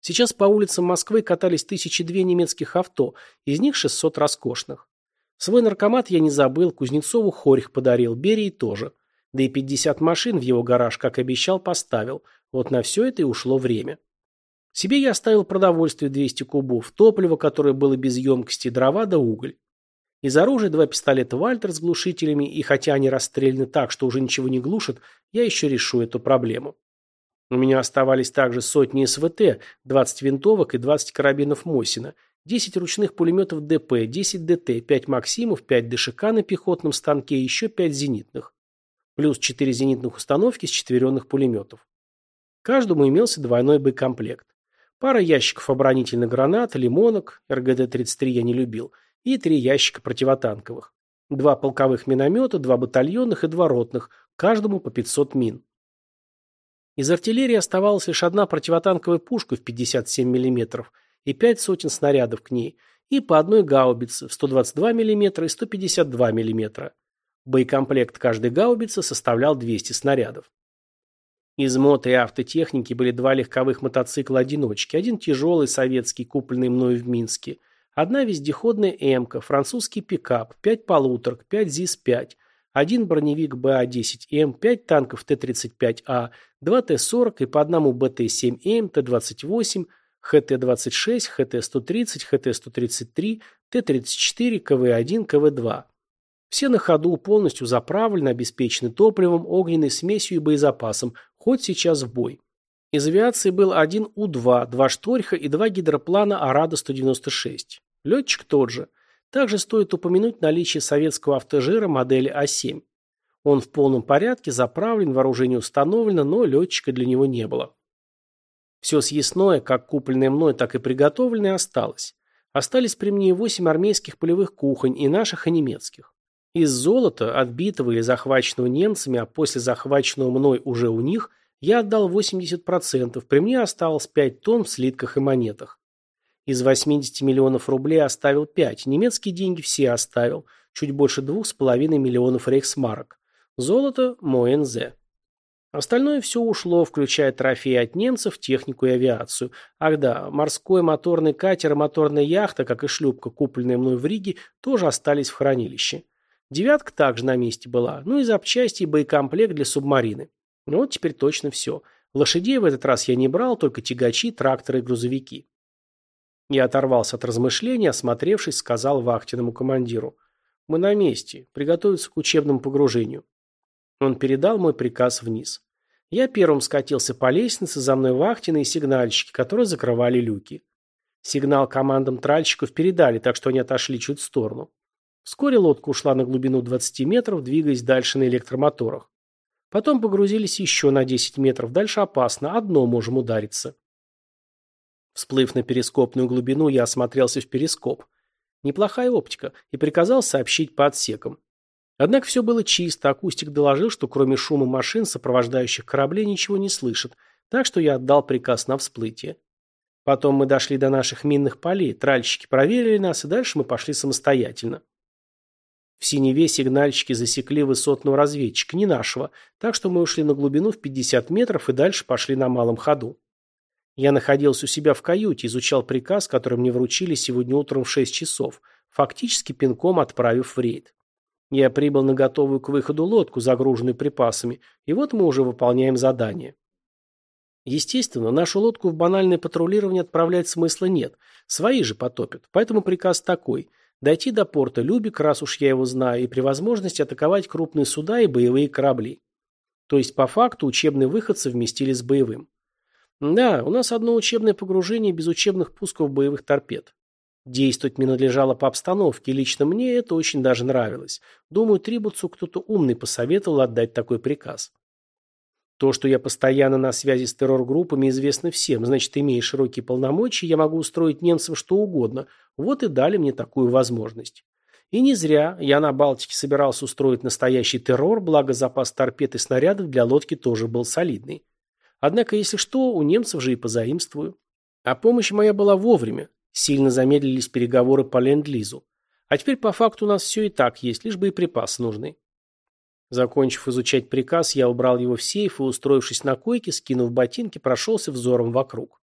Сейчас по улицам Москвы катались тысячи две немецких авто, из них 600 роскошных. Свой наркомат я не забыл, Кузнецову хорьх подарил, Берии тоже. Да и 50 машин в его гараж, как обещал, поставил. Вот на все это и ушло время. Себе я оставил продовольствие 200 кубов, топливо, которое было без емкости, дрова да уголь. Из оружия два пистолета Вальтер с глушителями, и хотя они расстреляны так, что уже ничего не глушат, я еще решу эту проблему. У меня оставались также сотни СВТ, 20 винтовок и 20 карабинов Мосина, 10 ручных пулеметов ДП, 10 ДТ, 5 Максимов, 5 ДШК на пехотном станке и еще 5 зенитных. Плюс 4 зенитных установки с четверенных пулеметов. Каждому имелся двойной боекомплект. Пара ящиков оборонительных гранат, лимонок, РГД-33 я не любил, и три ящика противотанковых. Два полковых миномета, два батальонных и два ротных, каждому по 500 мин. Из артиллерии оставалась лишь одна противотанковая пушка в 57 мм и пять сотен снарядов к ней, и по одной гаубице в 122 мм и 152 мм. Боекомплект каждой гаубицы составлял 200 снарядов. Из мото и автотехники были два легковых мотоцикла-одиночки, один тяжелый советский, купленный мною в Минске, одна вездеходная «Эмка», французский пикап, пять полуторок, пять ЗИС-5, один броневик БА-10М, пять танков Т-35А, два Т-40 и по одному БТ-7М, Т-28, ХТ-26, ХТ-130, ХТ-133, Т-34, КВ-1, КВ-2. Все на ходу, полностью заправлены, обеспечены топливом, огненной смесью и боезапасом, хоть сейчас в бой. Из авиации был один У-2, два Шторха и два гидроплана Арада-196. Летчик тот же – также стоит упомянуть наличие советского автожира модели А7. Он в полном порядке, заправлен, вооружение установлено, но летчика для него не было. Все съестное, как купленное мной, так и приготовленное, осталось. Остались при мне 8 армейских полевых кухонь, и наших, и немецких. Из золота, отбитого или захваченного немцами, а после захваченного мной уже у них, я отдал 80%, при мне осталось 5 тонн в слитках и монетах. Из 80 миллионов рублей оставил 5, немецкие деньги все оставил, чуть больше 2,5 миллионов рейхсмарок. Золото – мой НЗ. Остальное все ушло, включая трофеи от немцев, технику и авиацию. Ах да, морской моторный катер и моторная яхта, как и шлюпка, купленная мной в Риге, тоже остались в хранилище. Девятка также на месте была, ну и запчасти и боекомплект для субмарины. Ну вот теперь точно все. Лошадей в этот раз я не брал, только тягачи, тракторы и грузовики. Я оторвался от размышлений, осмотревшись, сказал вахтенному командиру. «Мы на месте. Приготовиться к учебному погружению». Он передал мой приказ вниз. Я первым скатился по лестнице, за мной вахтенные сигнальщики, которые закрывали люки. Сигнал командам тральщиков передали, так что они отошли чуть в сторону. Вскоре лодка ушла на глубину 20 метров, двигаясь дальше на электромоторах. Потом погрузились еще на 10 метров. Дальше опасно. Одно можем удариться. Всплыв на перископную глубину, я осмотрелся в перископ. Неплохая оптика. И приказал сообщить по отсекам. Однако все было чисто. Акустик доложил, что кроме шума машин, сопровождающих корабли, ничего не слышит. Так что я отдал приказ на всплытие. Потом мы дошли до наших минных полей, тральщики проверили нас, и дальше мы пошли самостоятельно. В синеве сигнальщики засекли высотного разведчика, не нашего, так что мы ушли на глубину в 50 метров и дальше пошли на малом ходу. Я находился у себя в каюте, изучал приказ, который мне вручили сегодня утром в 6 часов, фактически пинком отправив в рейд. Я прибыл на готовую к выходу лодку, загруженную припасами, и вот мы уже выполняем задание. Естественно, нашу лодку в банальное патрулирование отправлять смысла нет, свои же потопят, поэтому приказ такой – Дойти до порта Любик, раз уж я его знаю, и при возможности атаковать крупные суда и боевые корабли. То есть, по факту, учебный выход совместили с боевым. Да, у нас одно учебное погружение без учебных пусков боевых торпед. Действовать мне надлежало по обстановке, лично мне это очень даже нравилось. Думаю, Трибуцу кто-то умный посоветовал отдать такой приказ. То, что я постоянно на связи с террор-группами, известно всем. Значит, имея широкие полномочия, я могу устроить немцам что угодно. Вот и дали мне такую возможность. И не зря. Я на Балтике собирался устроить настоящий террор, благо запас торпед и снарядов для лодки тоже был солидный. Однако, если что, у немцев же и позаимствую. А помощь моя была вовремя. Сильно замедлились переговоры по ленд-лизу. А теперь по факту у нас все и так есть, лишь боеприпасы нужны. Закончив изучать приказ, я убрал его в сейф и, устроившись на койке, скинув ботинки, прошелся взором вокруг.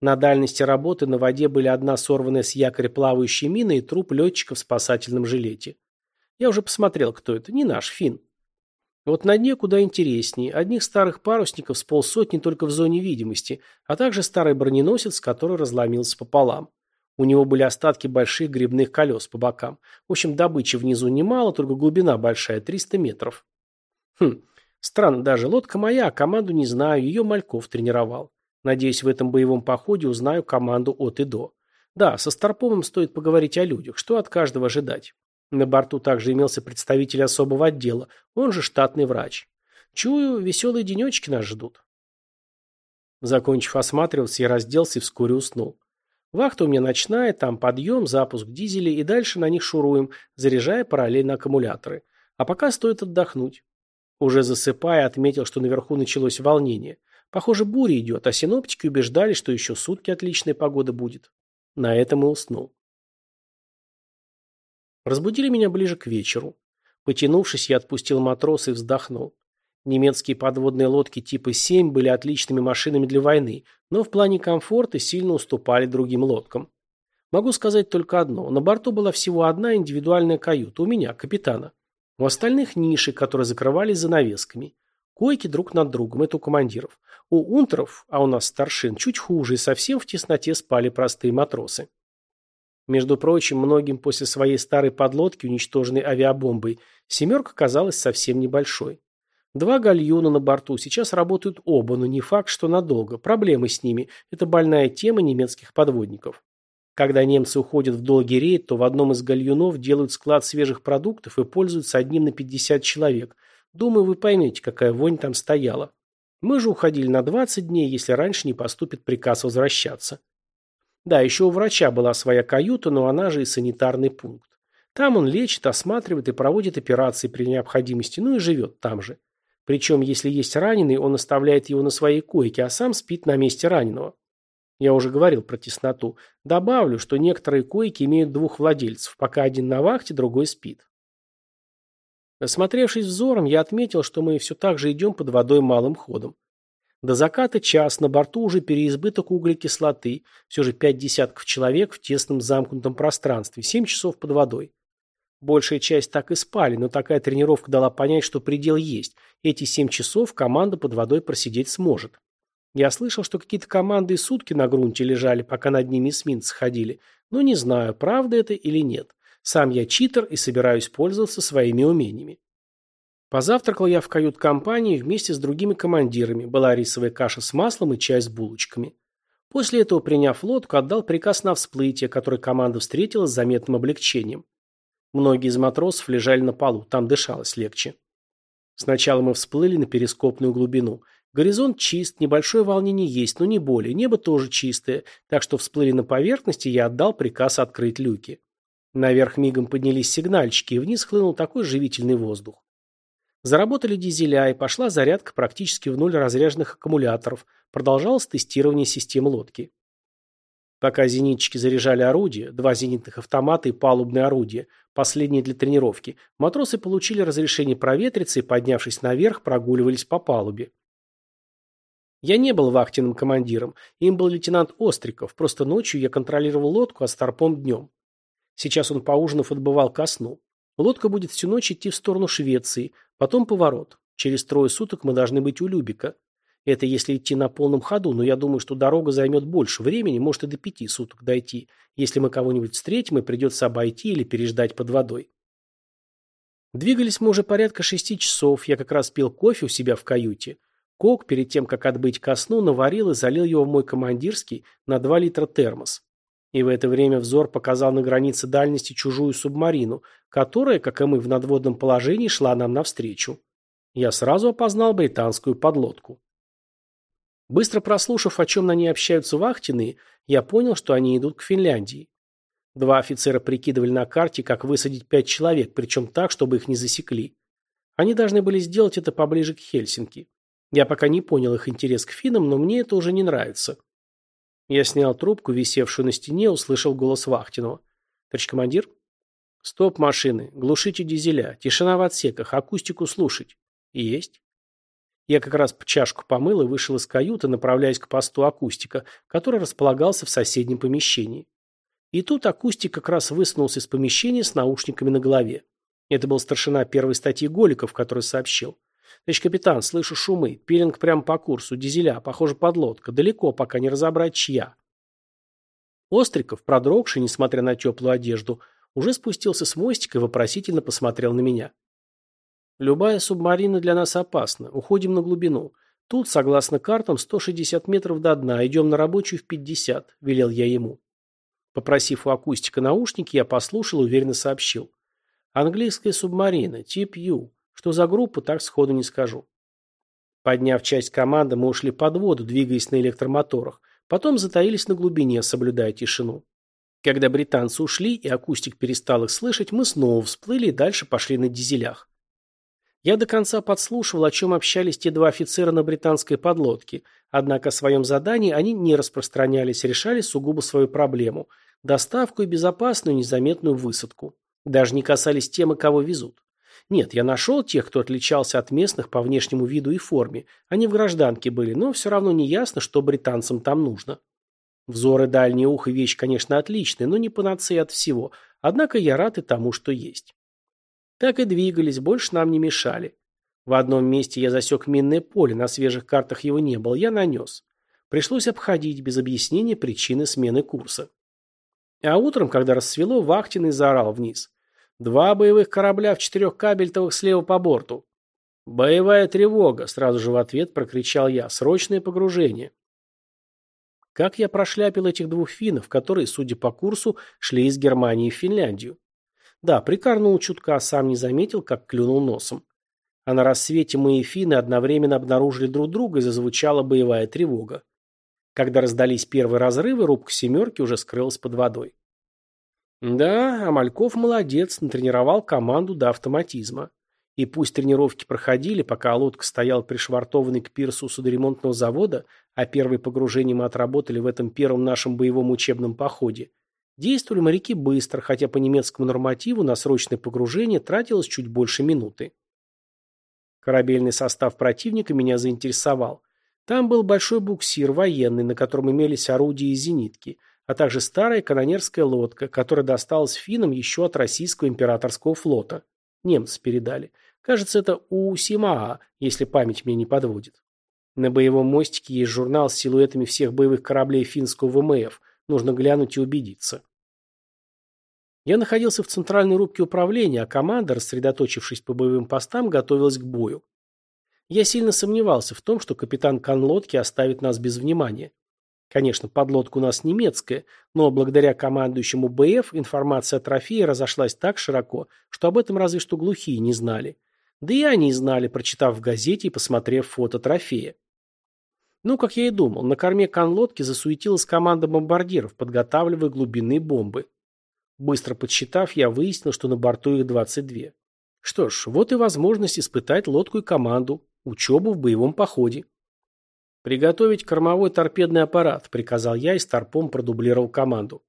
На дальности работы на воде были одна сорванная с якоря плавающая мина и труп летчика в спасательном жилете. Я уже посмотрел, кто это. Не наш, фин. Вот на дне куда интереснее. Одних старых парусников с полсотни только в зоне видимости, а также старый броненосец, который разломился пополам. У него были остатки больших грибных колес по бокам. В общем, добычи внизу немало, только глубина большая, 300 метров. Хм, странно даже, лодка моя, а команду не знаю, ее Мальков тренировал. Надеюсь, в этом боевом походе узнаю команду от и до. Да, со Старповым стоит поговорить о людях, что от каждого ожидать. На борту также имелся представитель особого отдела, он же штатный врач. Чую, веселые денечки нас ждут. Закончив осматриваться, я разделся и вскоре уснул. Вахта у меня ночная, там подъем, запуск дизелей и дальше на них шуруем, заряжая параллельно аккумуляторы. А пока стоит отдохнуть. Уже засыпая, отметил, что наверху началось волнение. Похоже, буря идет, а синоптики убеждали, что еще сутки отличная погода будет. На этом и уснул. Разбудили меня ближе к вечеру. Потянувшись, я отпустил матроса и вздохнул. Немецкие подводные лодки типа 7 были отличными машинами для войны, но в плане комфорта сильно уступали другим лодкам. Могу сказать только одно. На борту была всего одна индивидуальная каюта, у меня, капитана. У остальных ниши, которые закрывались занавесками. Койки друг над другом, это у командиров. У унтеров, а у нас старшин, чуть хуже, и совсем в тесноте спали простые матросы. Между прочим, многим после своей старой подлодки, уничтоженной авиабомбой, «семерка» казалась совсем небольшой. Два гальюна на борту, сейчас работают оба, но не факт, что надолго. Проблемы с ними – это больная тема немецких подводников. Когда немцы уходят в долгий рейд, то в одном из гальюнов делают склад свежих продуктов и пользуются одним на 50 человек. Думаю, вы поймете, какая вонь там стояла. Мы же уходили на 20 дней, если раньше не поступит приказ возвращаться. Да, еще у врача была своя каюта, но она же и санитарный пункт. Там он лечит, осматривает и проводит операции при необходимости, ну и живет там же. Причем, если есть раненый, он оставляет его на своей койке, а сам спит на месте раненого. Я уже говорил про тесноту. Добавлю, что некоторые койки имеют двух владельцев, пока один на вахте, другой спит. Осмотревшись взором, я отметил, что мы все так же идем под водой малым ходом. До заката час, на борту уже переизбыток углекислоты, все же пять десятков человек в тесном замкнутом пространстве, семь часов под водой. Большая часть так и спали, но такая тренировка дала понять, что предел есть. Эти семь часов команда под водой просидеть сможет. Я слышал, что какие-то команды и сутки на грунте лежали, пока над ними эсминцы ходили. Но не знаю, правда это или нет. Сам я читер и собираюсь пользоваться своими умениями. Позавтракал я в кают-компании вместе с другими командирами. Была рисовая каша с маслом и чай с булочками. После этого, приняв лодку, отдал приказ на всплытие, который команда встретила с заметным облегчением. Многие из матросов лежали на полу, там дышалось легче. Сначала мы всплыли на перископную глубину. Горизонт чист, небольшое волнение есть, но не более. Небо тоже чистое, так что всплыли на поверхности, я отдал приказ открыть люки. Наверх мигом поднялись сигнальчики, и вниз хлынул такой живительный воздух. Заработали дизеля, и пошла зарядка практически в ноль разряженных аккумуляторов. Продолжалось тестирование системы лодки. Пока зенитчики заряжали орудия, два зенитных автомата и палубные орудия, последние для тренировки, матросы получили разрешение проветриться и, поднявшись наверх, прогуливались по палубе. Я не был вахтенным командиром, им был лейтенант Остриков, просто ночью я контролировал лодку, а старпом днем. Сейчас он, поужинав, отбывал ко сну. Лодка будет всю ночь идти в сторону Швеции, потом поворот. Через трое суток мы должны быть у Любика. Это если идти на полном ходу, но я думаю, что дорога займет больше времени, может и до пяти суток дойти, если мы кого-нибудь встретим и придется обойти или переждать под водой. Двигались мы уже порядка шести часов, я как раз пил кофе у себя в каюте. Кок, перед тем, как отбыть ко сну, наварил и залил его в мой командирский на два литра термос. И в это время взор показал на границе дальности чужую субмарину, которая, как и мы в надводном положении, шла нам навстречу. Я сразу опознал британскую подлодку. Быстро прослушав, о чем на ней общаются вахтенные, я понял, что они идут к Финляндии. Два офицера прикидывали на карте, как высадить пять человек, причем так, чтобы их не засекли. Они должны были сделать это поближе к Хельсинки. Я пока не понял их интерес к финнам, но мне это уже не нравится. Я снял трубку, висевшую на стене, услышал голос Вахтинова. «Товарищ командир?» «Стоп, машины. Глушите дизеля. Тишина в отсеках. Акустику слушать». «Есть». Я как раз чашку помыл и вышел из каюты, направляясь к посту акустика, который располагался в соседнем помещении. И тут акустик как раз высунулся из помещения с наушниками на голове. Это был старшина первой статьи Голиков, который сообщил. «Товарищ капитан, слышу шумы. Пилинг прямо по курсу. Дизеля, похоже, подлодка. Далеко, пока не разобрать, чья». Остриков, продрогший, несмотря на теплую одежду, уже спустился с мостика и вопросительно посмотрел на меня. Любая субмарина для нас опасна. Уходим на глубину. Тут, согласно картам, 160 метров до дна. Идем на рабочую в 50, велел я ему. Попросив у акустика наушники, я послушал и уверенно сообщил. Английская субмарина, тип Ю. Что за группа, так сходу не скажу. Подняв часть команды, мы ушли под воду, двигаясь на электромоторах. Потом затаились на глубине, соблюдая тишину. Когда британцы ушли и акустик перестал их слышать, мы снова всплыли и дальше пошли на дизелях. Я до конца подслушивал, о чем общались те два офицера на британской подлодке, однако о своем задании они не распространялись, решали сугубо свою проблему – доставку и безопасную незаметную высадку. Даже не касались темы, кого везут. Нет, я нашел тех, кто отличался от местных по внешнему виду и форме. Они в гражданке были, но все равно не ясно, что британцам там нужно. Взоры дальнее ухо вещь, конечно, отличная, но не панацея от всего. Однако я рад и тому, что есть. Так и двигались, больше нам не мешали. В одном месте я засек минное поле, на свежих картах его не было, я нанес. Пришлось обходить, без объяснения причины смены курса. А утром, когда рассвело, вахтенный заорал вниз. Два боевых корабля в четырех кабельтовых слева по борту. «Боевая тревога!» – сразу же в ответ прокричал я. «Срочное погружение!» Как я прошляпил этих двух финнов, которые, судя по курсу, шли из Германии в Финляндию? Да, прикорнул чутка, а сам не заметил, как клюнул носом. А на рассвете мы и финны одновременно обнаружили друг друга и зазвучала боевая тревога. Когда раздались первые разрывы, рубка «семерки» уже скрылась под водой. Да, а Мальков молодец, натренировал команду до автоматизма. И пусть тренировки проходили, пока лодка стояла пришвартованной к пирсу судоремонтного завода, а первое погружение мы отработали в этом первом нашем боевом учебном походе, Действовали моряки быстро, хотя по немецкому нормативу на срочное погружение тратилось чуть больше минуты. Корабельный состав противника меня заинтересовал. Там был большой буксир военный, на котором имелись орудия и зенитки, а также старая канонерская лодка, которая досталась финнам еще от российского императорского флота. Немцы передали. Кажется, это у Симаа, если память меня не подводит. На боевом мостике есть журнал с силуэтами всех боевых кораблей финского ВМФ – Нужно глянуть и убедиться. Я находился в центральной рубке управления, а команда, рассредоточившись по боевым постам, готовилась к бою. Я сильно сомневался в том, что капитан конлодки оставит нас без внимания. Конечно, подлодка у нас немецкая, но благодаря командующему БФ информация о трофее разошлась так широко, что об этом разве что глухие не знали. Да и они знали, прочитав в газете и посмотрев фото трофея. Ну, как я и думал, на корме конлодки засуетилась команда бомбардиров, подготавливая глубинные бомбы. Быстро подсчитав, я выяснил, что на борту их 22. Что ж, вот и возможность испытать лодку и команду, учебу в боевом походе. «Приготовить кормовой торпедный аппарат», – приказал я и старпом продублировал команду.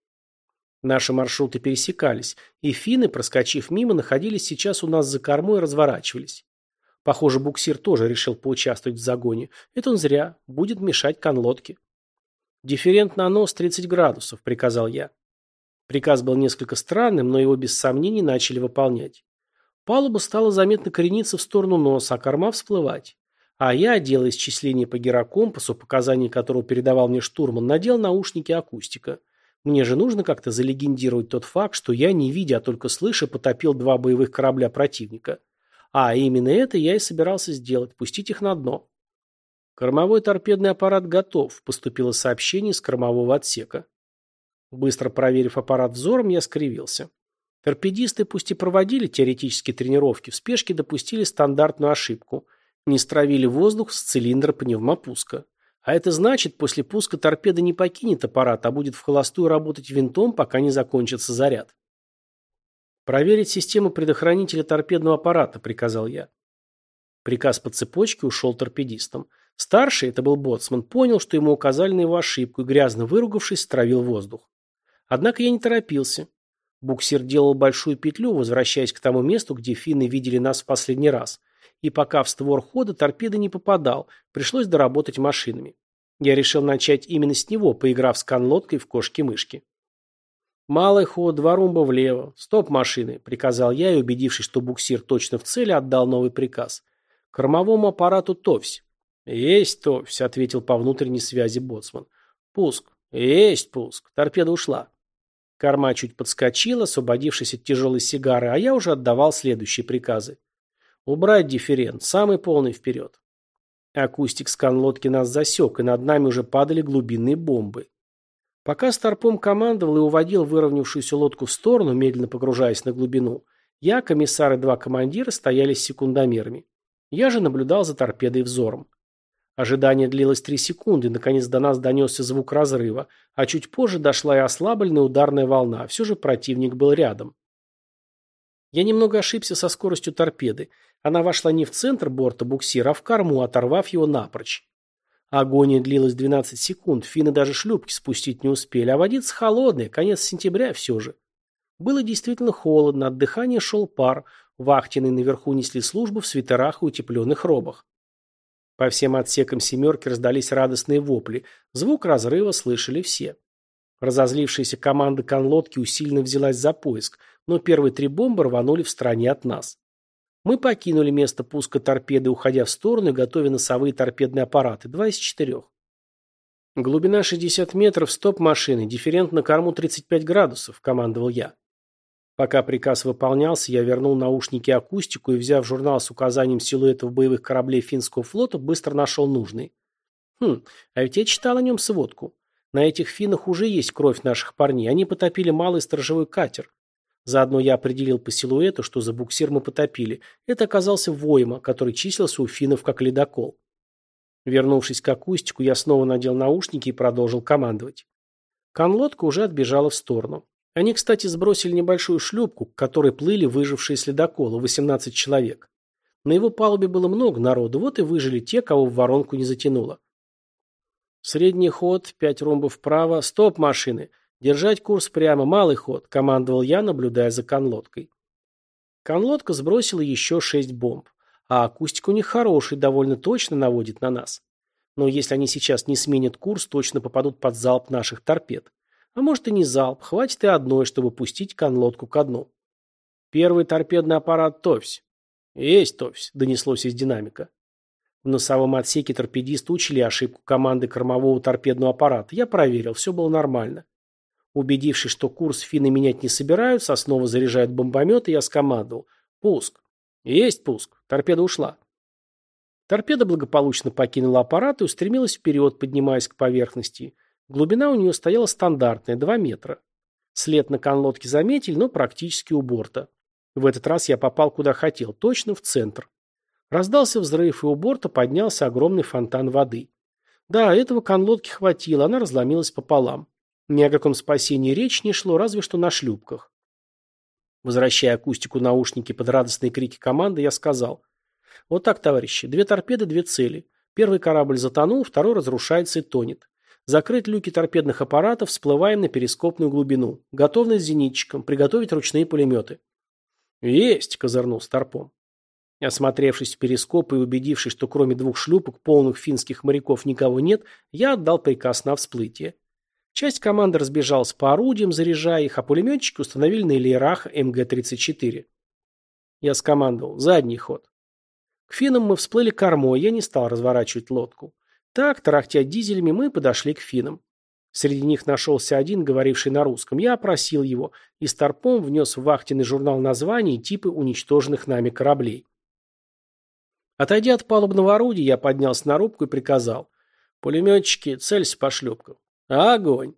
Наши маршруты пересекались, и финны, проскочив мимо, находились сейчас у нас за кормой и разворачивались. Похоже, буксир тоже решил поучаствовать в загоне. Это он зря, будет мешать конлодке. «Дифферент на нос 30 градусов», – приказал я. Приказ был несколько странным, но его без сомнений начали выполнять. Палуба стала заметно корениться в сторону носа, а корма всплывать. А я, делая исчисление по гирокомпасу, показания которого передавал мне штурман, надел наушники акустика. Мне же нужно как-то залегендировать тот факт, что я, не видя, а только слыша, потопил два боевых корабля противника. А именно это я и собирался сделать, пустить их на дно. Кормовой торпедный аппарат готов, поступило сообщение из кормового отсека. Быстро проверив аппарат взором, я скривился. Торпедисты пусть и проводили теоретические тренировки, в спешке допустили стандартную ошибку. Не стравили воздух с цилиндра пневмопуска. А это значит, после пуска торпеда не покинет аппарат, а будет в холостую работать винтом, пока не закончится заряд. «Проверить систему предохранителя торпедного аппарата», — приказал я. Приказ по цепочке ушел торпедистам. Старший, это был боцман, понял, что ему указали на его ошибку и, грязно выругавшись, стравил воздух. Однако я не торопился. Буксир делал большую петлю, возвращаясь к тому месту, где финны видели нас в последний раз. И пока в створ хода торпеда не попадал, пришлось доработать машинами. Я решил начать именно с него, поиграв с конлодкой в кошки-мышки. «Малый ход, два румба влево. Стоп машины», — приказал я и, убедившись, что буксир точно в цели, отдал новый приказ. «Кормовому аппарату товсь». «Есть товсь», — ответил по внутренней связи боцман. «Пуск». «Есть пуск. Торпеда ушла». Корма чуть подскочила, освободившись от тяжелой сигары, а я уже отдавал следующие приказы. Убрать дифферент, самый полный вперед. Акустик сканлодки нас засек, и над нами уже падали глубинные бомбы. Пока Старпом командовал и уводил выровнявшуюся лодку в сторону, медленно погружаясь на глубину, я, комиссар и два командира стояли с секундомерами. Я же наблюдал за торпедой взором. Ожидание длилось три секунды, наконец до нас донесся звук разрыва, а чуть позже дошла и ослабленная ударная волна, все же противник был рядом. Я немного ошибся со скоростью торпеды. Она вошла не в центр борта буксира, а в корму, оторвав его напрочь. Агония длилась 12 секунд, финны даже шлюпки спустить не успели, а водица холодная, конец сентября все же. Было действительно холодно, от дыхания шел пар, вахтенные наверху несли службу в свитерах и утепленных робах. По всем отсекам «семерки» раздались радостные вопли. Звук разрыва слышали все. Разозлившаяся команда конлодки усиленно взялась за поиск, но первые три бомбы рванули в стороне от нас. Мы покинули место пуска торпеды, уходя в сторону и готовя носовые торпедные аппараты, два из четырех. Глубина 60 метров, стоп машины, дифферент на корму 35 градусов, командовал я. Пока приказ выполнялся, я вернул наушники акустику и, взяв журнал с указанием силуэтов боевых кораблей финского флота, быстро нашел нужный. Хм, а ведь я читал о нем сводку. На этих финнах уже есть кровь наших парней. Они потопили малый сторожевой катер. Заодно я определил по силуэту, что за буксир мы потопили. Это оказался Войма, который числился у финнов как ледокол. Вернувшись к акустику, я снова надел наушники и продолжил командовать. Конлодка уже отбежала в сторону. Они, кстати, сбросили небольшую шлюпку, к которой плыли выжившие следоколы, 18 человек. На его палубе было много народу, вот и выжили те, кого в воронку не затянуло. Средний ход, пять ромбов вправо, стоп машины, держать курс прямо, малый ход, командовал я, наблюдая за конлодкой. Конлодка сбросила еще шесть бомб, а акустика у них хороший, довольно точно наводит на нас. Но если они сейчас не сменят курс, точно попадут под залп наших торпед. А может и не залп, хватит и одной, чтобы пустить конлодку ко дну. Первый торпедный аппарат «Товсь». «Есть, Товсь», — донеслось из динамика. В носовом отсеке торпедисты учили ошибку команды кормового торпедного аппарата. Я проверил, все было нормально. Убедившись, что курс финны менять не собираются, снова заряжают бомбометы, я скомандовал. «Пуск». «Есть пуск. Торпеда ушла». Торпеда благополучно покинула аппарат и устремилась вперед, поднимаясь к поверхности. Глубина у нее стояла стандартная, 2 метра. След на конлодке заметили, но практически у борта. В этот раз я попал куда хотел, точно в центр. Раздался взрыв, и у борта поднялся огромный фонтан воды. Да, этого конлодки хватило, она разломилась пополам. Ни о каком спасении речь не шло, разве что на шлюпках. Возвращая акустику наушники под радостные крики команды, я сказал. Вот так, товарищи, две торпеды, две цели. Первый корабль затонул, второй разрушается и тонет. Закрыть люки торпедных аппаратов, всплываем на перископную глубину. Готовность зенитчикам, приготовить ручные пулеметы. «Есть!» – козырнул Старпом. Осмотревшись в перископ и убедившись, что кроме двух шлюпок полных финских моряков никого нет, я отдал приказ на всплытие. Часть команды разбежалась по орудиям, заряжая их, а пулеметчики установили на элеерах МГ-34. Я скомандовал «задний ход». К финам мы всплыли кормой, я не стал разворачивать лодку. Так, тарахтя дизелями, мы подошли к финам. Среди них нашелся один, говоривший на русском. Я опросил его и старпом внес в вахтенный журнал названия и типы уничтоженных нами кораблей. Отойдя от палубного орудия, я поднялся на рубку и приказал. «Пулеметчики, целься по шлюпкам». «Огонь!»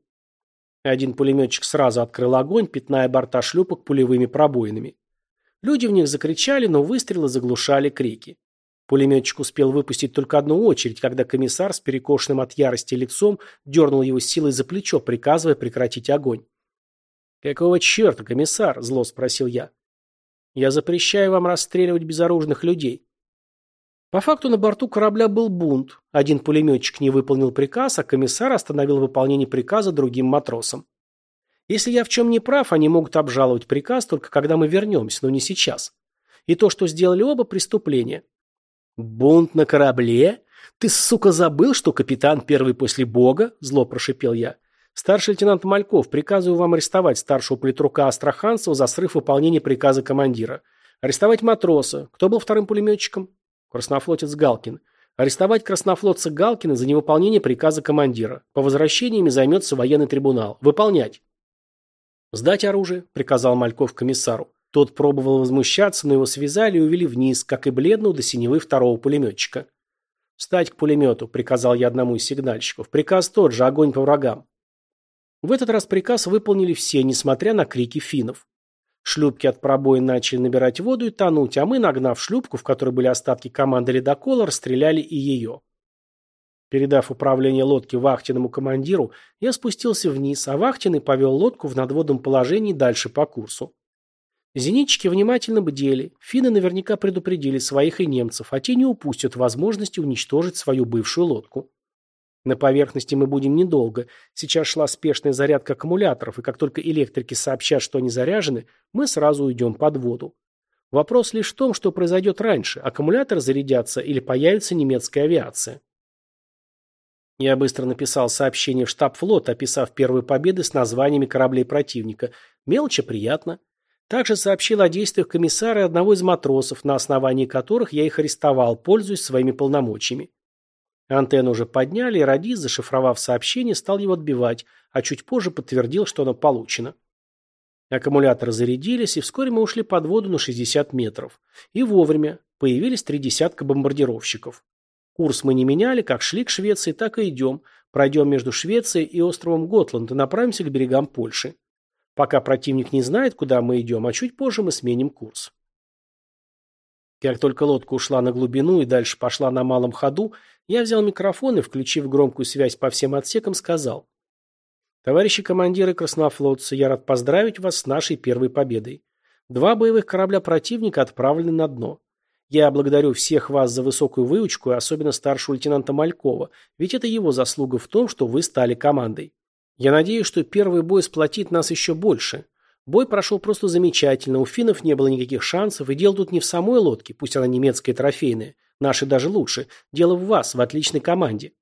Один пулеметчик сразу открыл огонь, пятная борта шлюпок пулевыми пробоинами. Люди в них закричали, но выстрелы заглушали крики. Пулеметчик успел выпустить только одну очередь, когда комиссар с перекошенным от ярости лицом дернул его силой за плечо, приказывая прекратить огонь. «Какого черта, комиссар?» – зло спросил я. «Я запрещаю вам расстреливать безоружных людей». По факту на борту корабля был бунт. Один пулеметчик не выполнил приказ, а комиссар остановил выполнение приказа другим матросам. Если я в чем не прав, они могут обжаловать приказ только когда мы вернемся, но не сейчас. И то, что сделали оба, преступление. «Бунт на корабле? Ты, сука, забыл, что капитан первый после бога?» – зло прошипел я. «Старший лейтенант Мальков, приказываю вам арестовать старшего политрука Астраханцева за срыв выполнения приказа командира. Арестовать матроса. Кто был вторым пулеметчиком?» «Краснофлотец Галкин. Арестовать краснофлотца Галкина за невыполнение приказа командира. По возвращении ими займется военный трибунал. Выполнять». «Сдать оружие», – приказал Мальков комиссару. Тот пробовал возмущаться, но его связали и увели вниз, как и бледного до синевы второго пулеметчика. «Встать к пулемету», — приказал я одному из сигнальщиков. «Приказ тот же, огонь по врагам». В этот раз приказ выполнили все, несмотря на крики финнов. Шлюпки от пробоя начали набирать воду и тонуть, а мы, нагнав шлюпку, в которой были остатки команды ледокола, расстреляли и ее. Передав управление лодки вахтенному командиру, я спустился вниз, а вахтенный повел лодку в надводном положении дальше по курсу. Зенитчики внимательно бдели. Финны наверняка предупредили своих и немцев, а те не упустят возможности уничтожить свою бывшую лодку. На поверхности мы будем недолго. Сейчас шла спешная зарядка аккумуляторов, и как только электрики сообщат, что они заряжены, мы сразу уйдем под воду. Вопрос лишь в том, что произойдет раньше, аккумуляторы зарядятся или появится немецкая авиация. Я быстро написал сообщение в штаб флота, описав первые победы с названиями кораблей противника. Мелочи приятно. Также сообщил о действиях комиссара и одного из матросов, на основании которых я их арестовал, пользуясь своими полномочиями. Антенну уже подняли, и Радис, зашифровав сообщение, стал его отбивать, а чуть позже подтвердил, что оно получено. Аккумуляторы зарядились, и вскоре мы ушли под воду на 60 метров. И вовремя. Появились три десятка бомбардировщиков. Курс мы не меняли, как шли к Швеции, так и идем. Пройдем между Швецией и островом Готланд и направимся к берегам Польши. Пока противник не знает, куда мы идем, а чуть позже мы сменим курс. Как только лодка ушла на глубину и дальше пошла на малом ходу, я взял микрофон и, включив громкую связь по всем отсекам, сказал. Товарищи командиры краснофлотцы, я рад поздравить вас с нашей первой победой. Два боевых корабля противника отправлены на дно. Я благодарю всех вас за высокую выучку и особенно старшего лейтенанта Малькова, ведь это его заслуга в том, что вы стали командой. Я надеюсь, что первый бой сплотит нас еще больше. Бой прошел просто замечательно, у финнов не было никаких шансов, и дело тут не в самой лодке, пусть она немецкая трофейная, наши даже лучше, дело в вас, в отличной команде.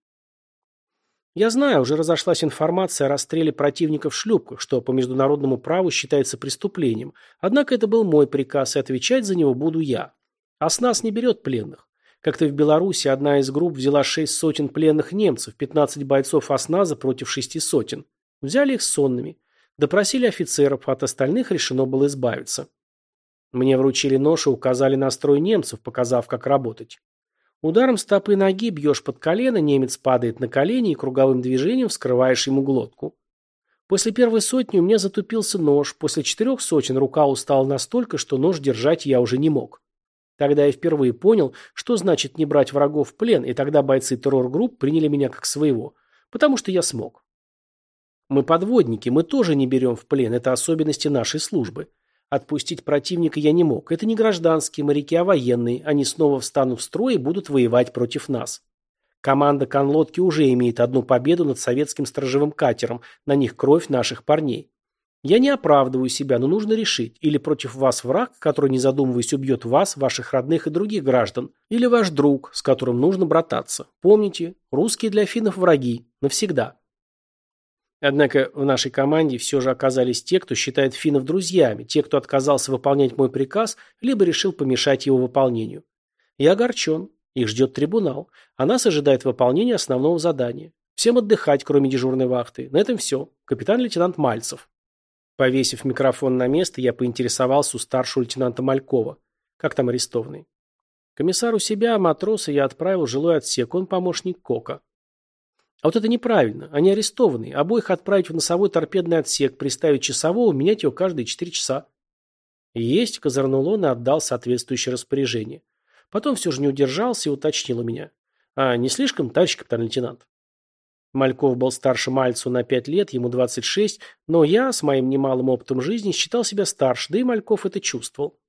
Я знаю, уже разошлась информация о расстреле противника в шлюпках, что по международному праву считается преступлением, однако это был мой приказ, и отвечать за него буду я. А с нас не берет пленных. Как-то в Беларуси одна из групп взяла шесть сотен пленных немцев, 15 бойцов осназа против шести сотен. Взяли их сонными. Допросили офицеров, от остальных решено было избавиться. Мне вручили нож и указали настрой немцев, показав, как работать. Ударом стопы ноги бьешь под колено, немец падает на колени и круговым движением вскрываешь ему глотку. После первой сотни у меня затупился нож, после четырех сотен рука устала настолько, что нож держать я уже не мог. Тогда я впервые понял, что значит не брать врагов в плен, и тогда бойцы террор-групп приняли меня как своего, потому что я смог. Мы подводники, мы тоже не берем в плен, это особенности нашей службы. Отпустить противника я не мог, это не гражданские моряки, а военные, они снова встанут в строй и будут воевать против нас. Команда конлодки уже имеет одну победу над советским сторожевым катером, на них кровь наших парней. Я не оправдываю себя, но нужно решить, или против вас враг, который, не задумываясь, убьет вас, ваших родных и других граждан, или ваш друг, с которым нужно брататься. Помните, русские для финнов враги. Навсегда. Однако в нашей команде все же оказались те, кто считает финнов друзьями, те, кто отказался выполнять мой приказ, либо решил помешать его выполнению. Я огорчен. Их ждет трибунал, а нас ожидает выполнение основного задания. Всем отдыхать, кроме дежурной вахты. На этом все. Капитан-лейтенант Мальцев. Повесив микрофон на место, я поинтересовался у старшего лейтенанта Малькова. Как там арестованный? Комиссар у себя, а матроса я отправил в жилой отсек, он помощник Кока. А вот это неправильно, они арестованные, обоих отправить в носовой торпедный отсек, приставить часового, менять его каждые четыре часа. Есть, козырнул он и отдал соответствующее распоряжение. Потом все же не удержался и уточнил у меня. А не слишком, товарищ капитан-лейтенант? Мальков был старше Мальцу на пять лет, ему 26, но я, с моим немалым опытом жизни, считал себя старше, да и Мальков это чувствовал.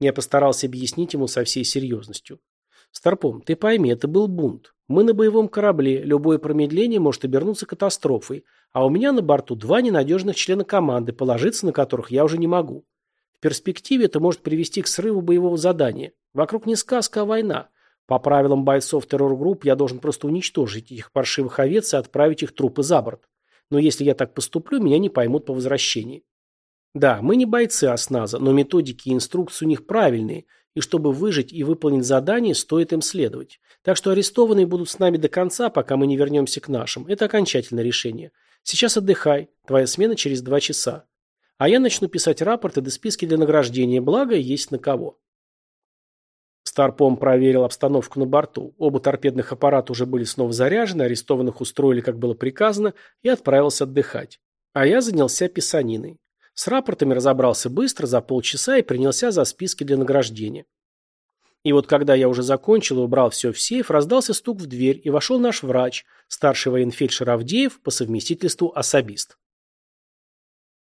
Я постарался объяснить ему со всей серьезностью. «Старпом, ты пойми, это был бунт. Мы на боевом корабле, любое промедление может обернуться катастрофой, а у меня на борту два ненадежных члена команды, положиться на которых я уже не могу. В перспективе это может привести к срыву боевого задания. Вокруг не сказка, а война. По правилам бойцов террор-групп я должен просто уничтожить этих паршивых овец и отправить их трупы за борт. Но если я так поступлю, меня не поймут по возвращении. Да, мы не бойцы осназа, но методики и инструкции у них правильные, и чтобы выжить и выполнить задание, стоит им следовать. Так что арестованные будут с нами до конца, пока мы не вернемся к нашим. Это окончательное решение. Сейчас отдыхай, твоя смена через два часа. А я начну писать рапорты до списки для награждения, благо есть на кого. Старпом проверил обстановку на борту. Оба торпедных аппарата уже были снова заряжены, арестованных устроили, как было приказано, и отправился отдыхать. А я занялся писаниной. С рапортами разобрался быстро, за полчаса, и принялся за списки для награждения. И вот когда я уже закончил и убрал все в сейф, раздался стук в дверь, и вошел наш врач, старший военфельдшер Авдеев, по совместительству особист.